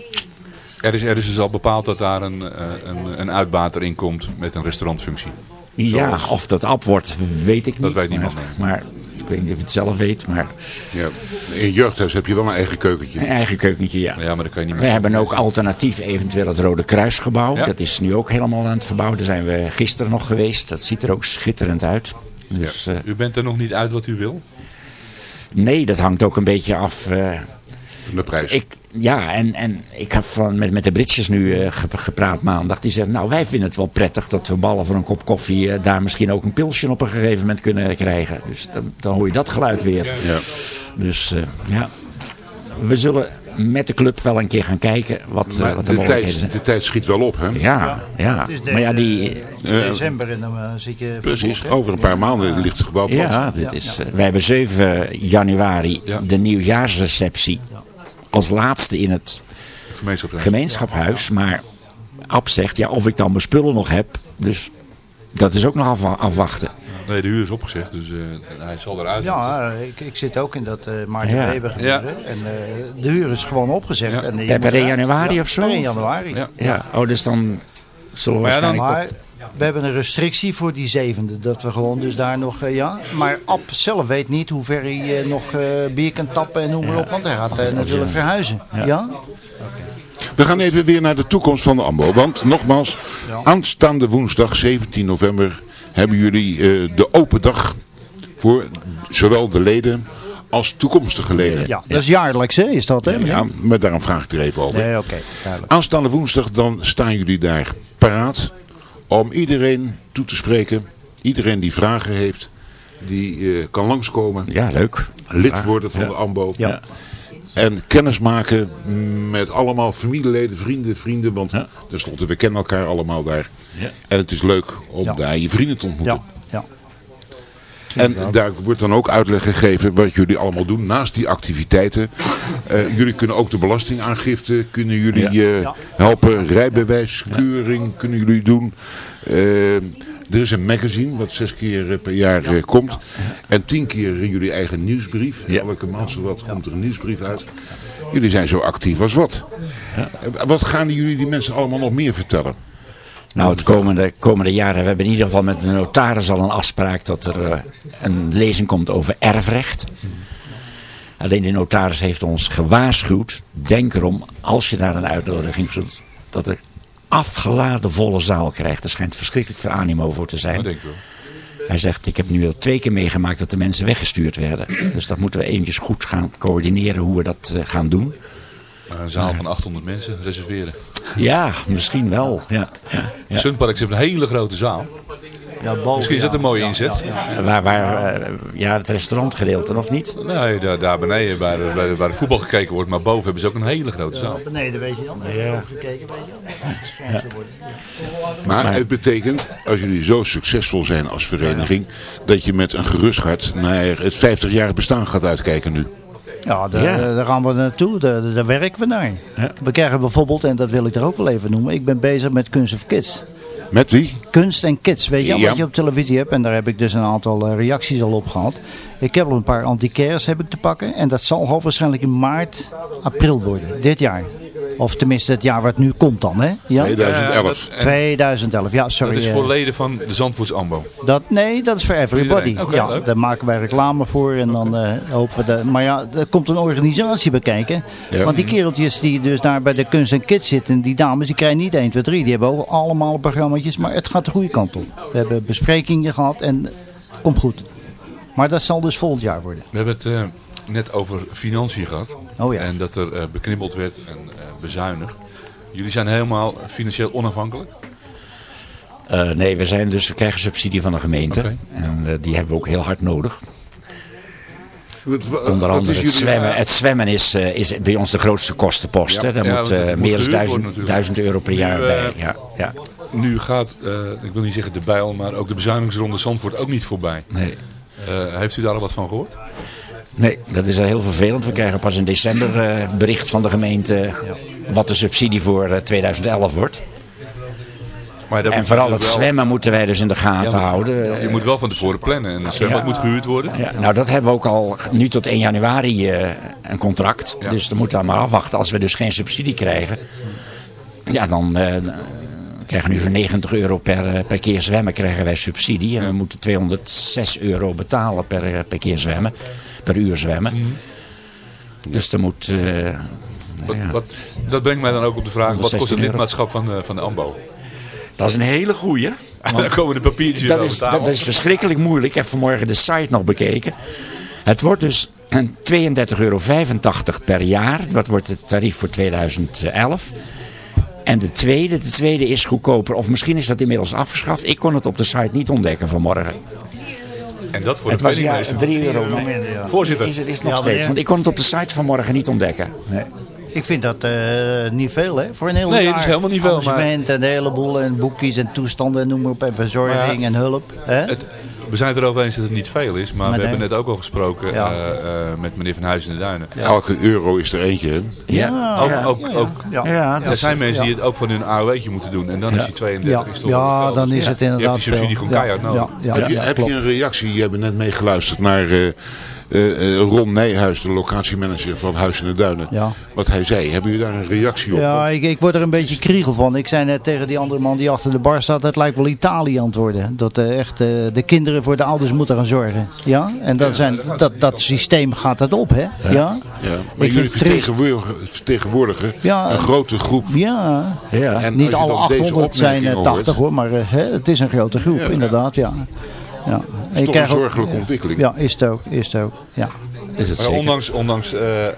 Er is, er is dus al bepaald dat daar een, eh, een, een uitbater in komt met een restaurantfunctie. ja, Zoals- of dat ab wordt, weet ik niet. Dat weet niemand, maar Ik weet niet of je het zelf weet, maar Ja. In jeugdhuis heb je wel een eigen keukentje. een eigen keukentje, ja. Ja, maar dan kan je niet We meer... hebben ook alternatief eventueel het Rode Kruisgebouw. Ja. Dat is nu ook helemaal aan het verbouwen. Daar zijn we gisteren nog geweest. Dat ziet er ook schitterend uit. Dus, eh, U bent er nog niet uit wat u wil? nee, dat hangt ook een beetje af... eh, De prijs. ik, ja, en, en ik heb van, met, met de Britsjes nu eh, ge- gepraat maandag. Die zeggen, nou wij vinden het wel prettig dat we ballen voor een kop koffie... eh, daar misschien ook een pilsje op een gegeven moment kunnen krijgen. Dus dan, dan hoor je dat geluid weer. Ja. Dus eh, ja, we zullen met de club wel een keer gaan kijken wat, Maar wat de, de, mogelijkheden tijd, zijn. de tijd schiet wel op, hè? Ja, ja. De- maar ja, die... december en dan zit je... Precies, vervolg, over een paar maanden ligt het gebouw plat. Ja, dit is, eh, wij hebben 7 januari de nieuwjaarsreceptie als laatste in het Gemeenschapshuis. gemeenschapshuis. Maar Ab zegt, ja, of ik dan mijn spullen nog heb. Dus dat is ook nog afwa- afwachten. Nee, de huur is opgezegd, dus eh, hij zal eruit. Ja, ik, ik zit ook in dat uh, Maarten Ja. Weber gebeuren. En eh, de huur is gewoon opgezegd. Ja. En, je Per moet 1 eruit. januari Ja, of zo? Per 1 januari. Ja. Ja, oh, dus dan zullen we Maar ja, dan- waarschijnlijk... we hebben een restrictie voor die zevende. Dat we gewoon dus daar nog, eh, ja. Maar Ab zelf weet niet hoe ver hij eh, nog eh, bier kan tappen en noem maar op. Want hij gaat natuurlijk verhuizen. Ja? We gaan even weer naar de toekomst van de AMBO. Want nogmaals, aanstaande woensdag 17 november hebben jullie eh, de open dag voor zowel de leden als toekomstige leden. Ja, dat is jaarlijks hè, is dat hè? Ja, maar daarom vraag ik er even over. Nee, oké. duidelijk. Aanstaande woensdag dan staan jullie daar paraat om iedereen toe te spreken. Iedereen die vragen heeft, die eh, kan langskomen. Ja, leuk. Lid worden van Ja. de AMBO. Ja. En kennis maken met allemaal familieleden, vrienden, vrienden. Want Ja. tenslotte, we kennen elkaar allemaal daar. Ja. En het is leuk om daar je vrienden te ontmoeten. En daar wordt dan ook uitleg gegeven wat jullie allemaal doen naast die activiteiten. Eh, jullie kunnen ook de belastingaangifte, kunnen jullie eh, helpen, rijbewijskeuring kunnen jullie doen. Eh, er is een magazine wat zes keer per jaar komt. En tien keer in jullie eigen nieuwsbrief. Elke maand zowat komt er een nieuwsbrief uit. Jullie zijn zo actief als wat. Wat gaan jullie die mensen allemaal nog meer vertellen? Nou, het komende, komende jaren, we hebben in ieder geval met de notaris al een afspraak dat er eh, een lezing komt over erfrecht. Alleen de notaris heeft ons gewaarschuwd, denk erom, als je daar een uitnodiging zoekt, dat er afgeladen volle zaal krijgt. Er schijnt verschrikkelijk veel animo voor te zijn. Dat denk ik wel. Hij zegt, ik heb nu al twee keer meegemaakt dat de mensen weggestuurd werden. Dus dat moeten we eventjes goed gaan coördineren hoe we dat eh, gaan doen. Maar een zaal van 800 mensen reserveren. Ja, misschien wel. Ja. Ja. Ja. Sunpark heeft een hele grote zaal. Ja, boven, Misschien is dat een mooie Ja, inzet. ja, ja. Waar, waar, eh, ja, het restaurantgedeelte of niet? Nee, daar, daar beneden waar, de- waar, voetbal gekeken wordt. Maar boven hebben ze ook een hele grote zaal. Beneden weet je dan. Ja. gekeken, weet je. Maar het betekent, als jullie zo succesvol zijn als vereniging, dat je met een gerust hart naar het 50-jarig bestaan gaat uitkijken nu. Ja, daar, Ja. daar gaan we naartoe. Daar, daar werken we naar. Ja. We krijgen bijvoorbeeld, en dat wil ik er ook wel even noemen. Ik ben bezig met Kunst of Kids. Met wie? Kunst en Kids, weet je, Ja. wat je op televisie hebt. En daar heb ik dus een aantal eh, reacties al op gehad. Ik heb al een paar antiquaires heb ik te pakken. En dat zal hoogstwaarschijnlijk in maart, april worden. Dit jaar. Of tenminste het jaar wat nu komt dan, hè? Ja? 2011. en 2011, ja, sorry. dat is eh, voor leden van de Zandvoorts Ambo. Dat, nee, dat is voor everybody. ja, leuk. daar maken wij reclame voor en dan eh, hopen we dat. Maar ja, er komt een organisatie bekijken. Ja. Want die kereltjes die dus daar bij de kunst en kids zitten, die dames, die krijgen niet 1, 2, 3. Die hebben ook allemaal programma's, maar het gaat de goede kant op. We hebben besprekingen gehad en komt goed. Maar dat zal dus volgend jaar worden. We hebben het eh, net over financiën gehad. Oh ja. En dat er eh, beknibbeld werd en bezuinigd. Jullie zijn helemaal financieel onafhankelijk. Eh, nee, we, zijn dus, we krijgen subsidie van de gemeente. En eh, die hebben we ook heel hard nodig. Onder andere is het zwemmen. Het zwemmen is, eh, is bij ons de grootste kostenpost. hè. Daar Ja, moet eh, meer dan duizend, duizend euro per jaar Nu, eh, bij. Ja, ja. Nu gaat, eh, ik wil niet zeggen de bijl, maar ook de bezuinigingsronde Zandvoort ook niet voorbij. Nee. Eh, heeft u daar al wat van gehoord? nee, dat is eh, heel vervelend. We krijgen pas in december eh, bericht van de gemeente wat de subsidie voor eh, 2011 wordt. Maar En vooral het wel- zwemmen moeten wij dus in de gaten Ja, maar- houden. Je moet wel van tevoren plannen en het zwembad Ja. moet gehuurd worden. Ja, nou, dat hebben we ook al nu tot 1 januari eh, een contract. Dus dan moeten we maar afwachten. Als we dus geen subsidie krijgen, ja, dan, eh, We krijgen nu zo'n 90 euro per, eh, per keer zwemmen krijgen wij subsidie. En we moeten 206 euro betalen per, eh, per keer zwemmen. Per uur zwemmen. Dus er moet... eh, Wat, ja. wat, dat brengt mij dan ook op de vraag, wat kost 116 het lidmaatschap van, eh, van de AMBO? Dat is een hele goeie. (laughs) Dan komen de papiertjes dat over is, dat is verschrikkelijk moeilijk. Ik heb vanmorgen de site nog bekeken. Het wordt dus een 32,85 euro per jaar. Dat wordt het tarief voor 2011. En de tweede, de tweede is goedkoper. Of misschien is dat inmiddels afgeschaft. Ik kon het op de site niet ontdekken vanmorgen. En dat voor het de was ja, penningmeester. 3 euro. Voorzitter. Is, het is nog Ja, steeds. Want ik kon het op de site vanmorgen niet ontdekken. Nee. Ik vind dat eh, niet veel, hè? Voor een heel Nee, jaar. het is helemaal niet veel, maar- en de hele boel en boekjes en toestanden en noem maar op. En verzorging en hulp. Hè? Het, we zijn het erover eens dat het niet veel is, maar Nee, we hebben nee. net ook al gesproken Ja. eh, eh, met meneer Van Huizen in de Duinen. Elke euro is er eentje, hè? Ja. Ook, Ja. ook, Ja, ja. ook, Ja. Ja, er zijn mensen ja. die het ook van hun AOW'tje moeten doen en dan is Ja. die 32 Ja, is toch ja dan is veel. het Je hebt inderdaad die subsidie veel. gewoon keihard ja, nodig. Ja, ja, heb je, ja, je een reactie? Je hebt net meegeluisterd naar eh, eh, Ron Nijhuis, de locatiemanager van Huis in de Duinen. Ja. Wat hij zei. Hebben jullie daar een reactie op? Ja, ik, ik word er een beetje kriegel van. Ik zei net tegen die andere man die achter de bar staat, het lijkt wel Italië aan het worden. Dat eh, echt eh, de kinderen voor de ouders moeten gaan zorgen. Ja, en dat, zijn, dat, dat systeem gaat het op, hè? Ja. Ja, maar Ik jullie vind het triest. vertegenwoordigen, vertegenwoordigen Ja. een grote groep. Ja. En niet alle dan deze 800 zijn eh, opmerkingen 80 hoor, maar hè, het is een grote groep, Ja. inderdaad, ja. Ja. is toch een zorgelijke ontwikkeling. Ja, is het ook, is het ook, ja. Is het Maar zeker. ondanks, ondanks eh, eh,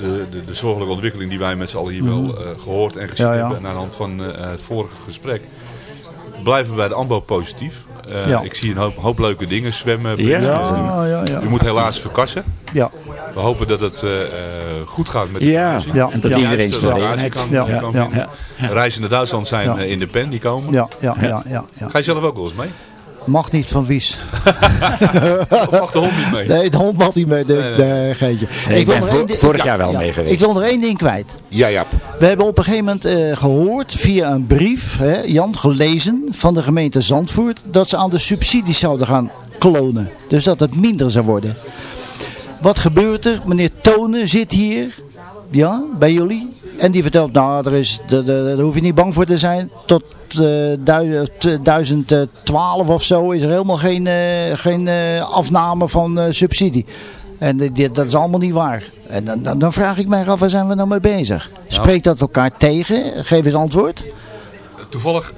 de, de, de zorgelijke ontwikkeling die wij met z'n allen hier wel eh, gehoord en gezien Mhm. Ja, ja. hebben aan de hand van eh, het vorige gesprek, blijven we bij de AMBO positief. Eh, Ja. Ik zie een hoop, hoop leuke dingen, zwemmen, Ja. bridges. Ja, ja, ja. U moet helaas verkassen. Ja, We hopen dat het eh, eh, goed gaat met de Ja, ja. en dat Ja. iedereen tevredenheid. kan, Ja, kan ja, vinden. ja. Reizen naar Duitsland zijn Ja. in de pen, die komen. ja, ja, ja, ja, ja. Ga je zelf ook wel eens mee? Mag niet van Wies. (laughs) Mag de hond niet mee? Nee, de hond mag niet mee. Nee, Nee. Nee, ik ben voor- vorig jaar wel mee geweest. Ik wil nog één ding kwijt. Ja, ja. We hebben op een gegeven moment eh, gehoord via een brief, hè, Jan, gelezen van de gemeente Zandvoort, dat ze aan de subsidies zouden gaan klonen. Dus dat het minder zou worden. Wat gebeurt er? Meneer Tonen zit hier, ja, bij jullie. En die vertelt, nou, er is, de- de- daar hoef je niet bang voor te zijn. Tot eh, du- t- 2012 of zo is er helemaal geen, eh, geen eh, afname van eh, subsidie. En eh, dit- dat is allemaal niet waar. En dan, dan, dan vraag ik mij af, waar zijn we nou mee bezig? Spreekt dat elkaar tegen? Geef eens antwoord. Toevallig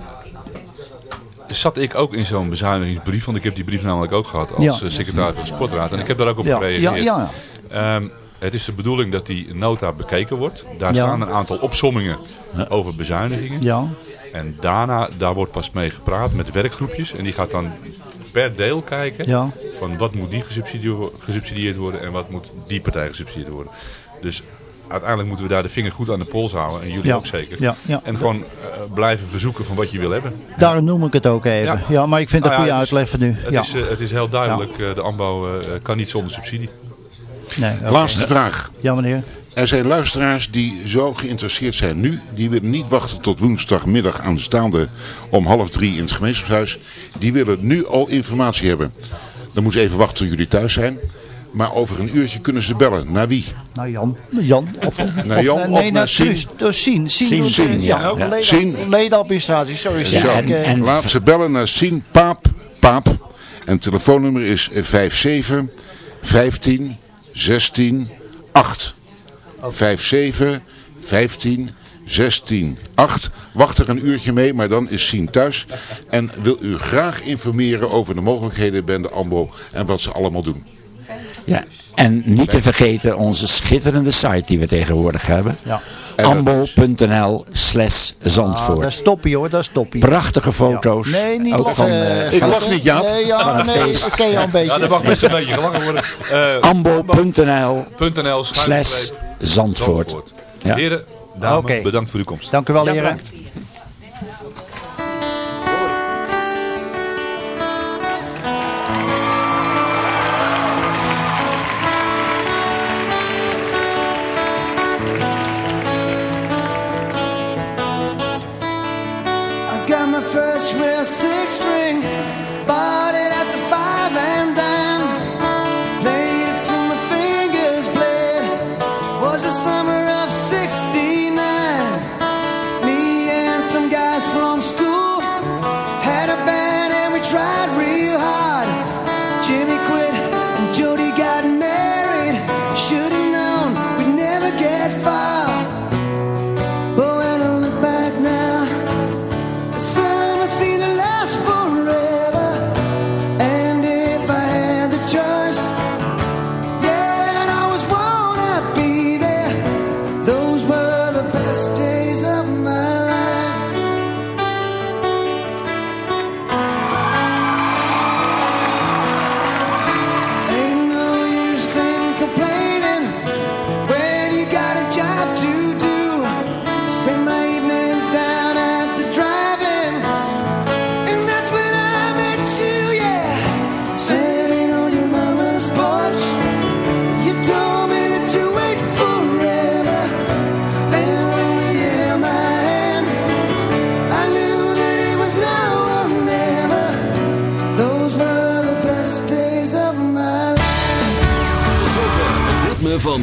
zat ik ook in zo'n bezuinigingsbrief, want ik heb die brief namelijk ook gehad als Ja. eh, secretaris van de Sportraad. En ik heb daar ook op Ja, gereageerd. ja, ja. Het is de bedoeling dat die nota bekeken wordt. Daar Ja. staan een aantal opsommingen over bezuinigingen. Ja, En daarna, daar wordt pas mee gepraat met werkgroepjes. En die gaat dan per deel kijken Ja. van wat moet die gesubsidieerd, worden en wat moet die partij gesubsidieerd worden. Dus uiteindelijk moeten we daar de vinger goed aan de pols houden. En jullie Ja. ook zeker. Ja, ja. En gewoon eh, blijven verzoeken van wat je wil hebben. daarom noem ik het ook even. Ja, Ja. maar ik vind het een Nou ja, goede uitleg van nu. Het, Ja. is, eh, het is heel duidelijk, eh, de AMBO eh, kan niet zonder subsidie. Nee. Laatste vraag. Ja, meneer. Er zijn luisteraars die zo geïnteresseerd zijn nu. Die willen niet wachten tot woensdagmiddag aanstaande om half drie in het gemeenschapshuis. Die willen nu al informatie hebben. Dan moeten ze even wachten tot jullie thuis zijn. Maar over een uurtje kunnen ze bellen. Naar wie? Nou Jan. Jan. Of, Naar of- Jan nee, of naar naar Sien? Sien. Sien. Sien, Sien, ja. ook Ja. leden- Sien. Ledenadministratie. Sorry. Sien. Ja, en- eh, en- Laat ze bellen naar Sien Paap. Paap. En het telefoonnummer is 57 15 16 8. 57 15 16 8. Wacht er een uurtje mee, maar dan is Sien thuis. En wil u graag informeren over de mogelijkheden bij de AMBO en wat ze allemaal doen. Ja. En niet te vergeten onze schitterende site die we tegenwoordig hebben. Ja. ambo.nl slash Ah, Zandvoort. dat is toppie hoor, dat is toppie. Prachtige foto's. Nee, niet ook van, eh, Ik lach niet, Jaap. Nee, ja, Van het nee, feest. ken je al een beetje. Ja, dat mag best een beetje gelachen worden. Eh, ambo.nl .nl slash Zandvoort. Ja. Heren, dames, bedankt voor uw komst. Dank u wel, Ja, heren. Six string, bought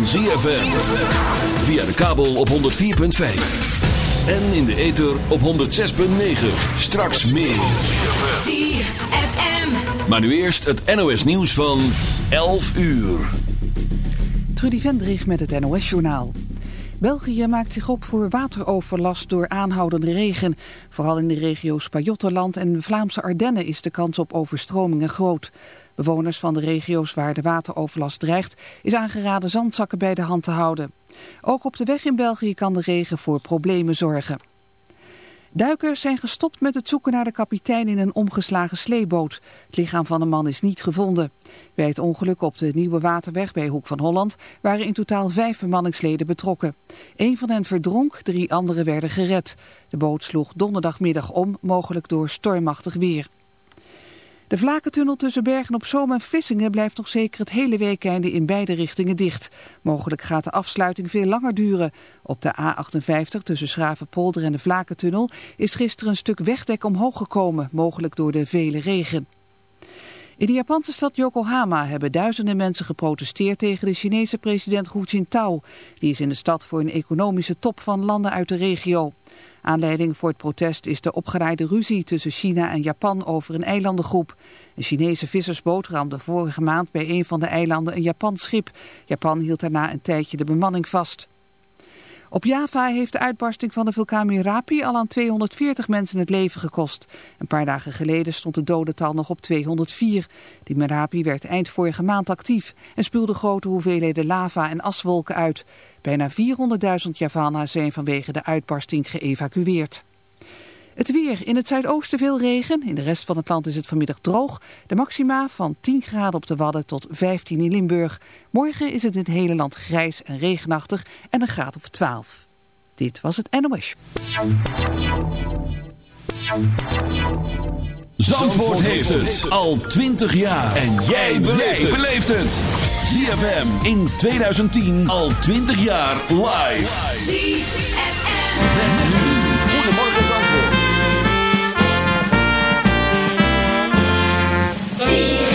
van ZFM. Via de kabel op 104.5. En in de ether op 106.9. Straks meer. ZFM. Maar nu eerst het NOS nieuws van 11 uur. Trudy Vendrich met het NOS-journaal. België maakt zich op voor wateroverlast door aanhoudende regen. Vooral in de regio's Pajottenland en Vlaamse Ardennen is de kans op overstromingen groot. Bewoners van de regio's waar de wateroverlast dreigt is aangeraden zandzakken bij de hand te houden. Ook op de weg in België kan de regen voor problemen zorgen. Duikers zijn gestopt met het zoeken naar de kapitein in een omgeslagen sleeboot. Het lichaam van de man is niet gevonden. Bij het ongeluk op de Nieuwe Waterweg bij Hoek van Holland waren in totaal vijf bemanningsleden betrokken. Eén van hen verdronk, drie anderen werden gered. De boot sloeg donderdagmiddag om, mogelijk door stormachtig weer. De Vlakentunnel tussen Bergen op Zoom en Vlissingen blijft nog zeker het hele weekende in beide richtingen dicht. Mogelijk gaat de afsluiting veel langer duren. Op de A58 tussen Schravenpolder en de Vlakentunnel is gisteren een stuk wegdek omhoog gekomen, mogelijk door de vele regen. In de Japanse stad Yokohama hebben duizenden mensen geprotesteerd tegen de Chinese president Hu Jintao. Die is in de stad voor een economische top van landen uit de regio. Aanleiding voor het protest is de opgeraaide ruzie tussen China en Japan over een eilandengroep. Een Chinese vissersboot ramde vorige maand bij een van de eilanden een Japans schip. Japan hield daarna een tijdje de bemanning vast. Op Java heeft de uitbarsting van de vulkaan Merapi al aan 240 mensen het leven gekost. Een paar dagen geleden stond het dodental nog op 204. Die Merapi werd eind vorige maand actief en spuwde grote hoeveelheden lava en aswolken uit. Bijna 400.000 Javanen zijn vanwege de uitbarsting geëvacueerd. Het weer. In het zuidoosten veel regen. In de rest van het land is het vanmiddag droog. De maxima van 10 graden op de Wadden tot 15 in Limburg. Morgen is het in het hele land grijs en regenachtig en een graad of 12. Dit was het NOS. Zandvoort heeft het al 20 jaar. En jij beleeft het. ZFM in 2010 al 20 jaar live. ZFM. see.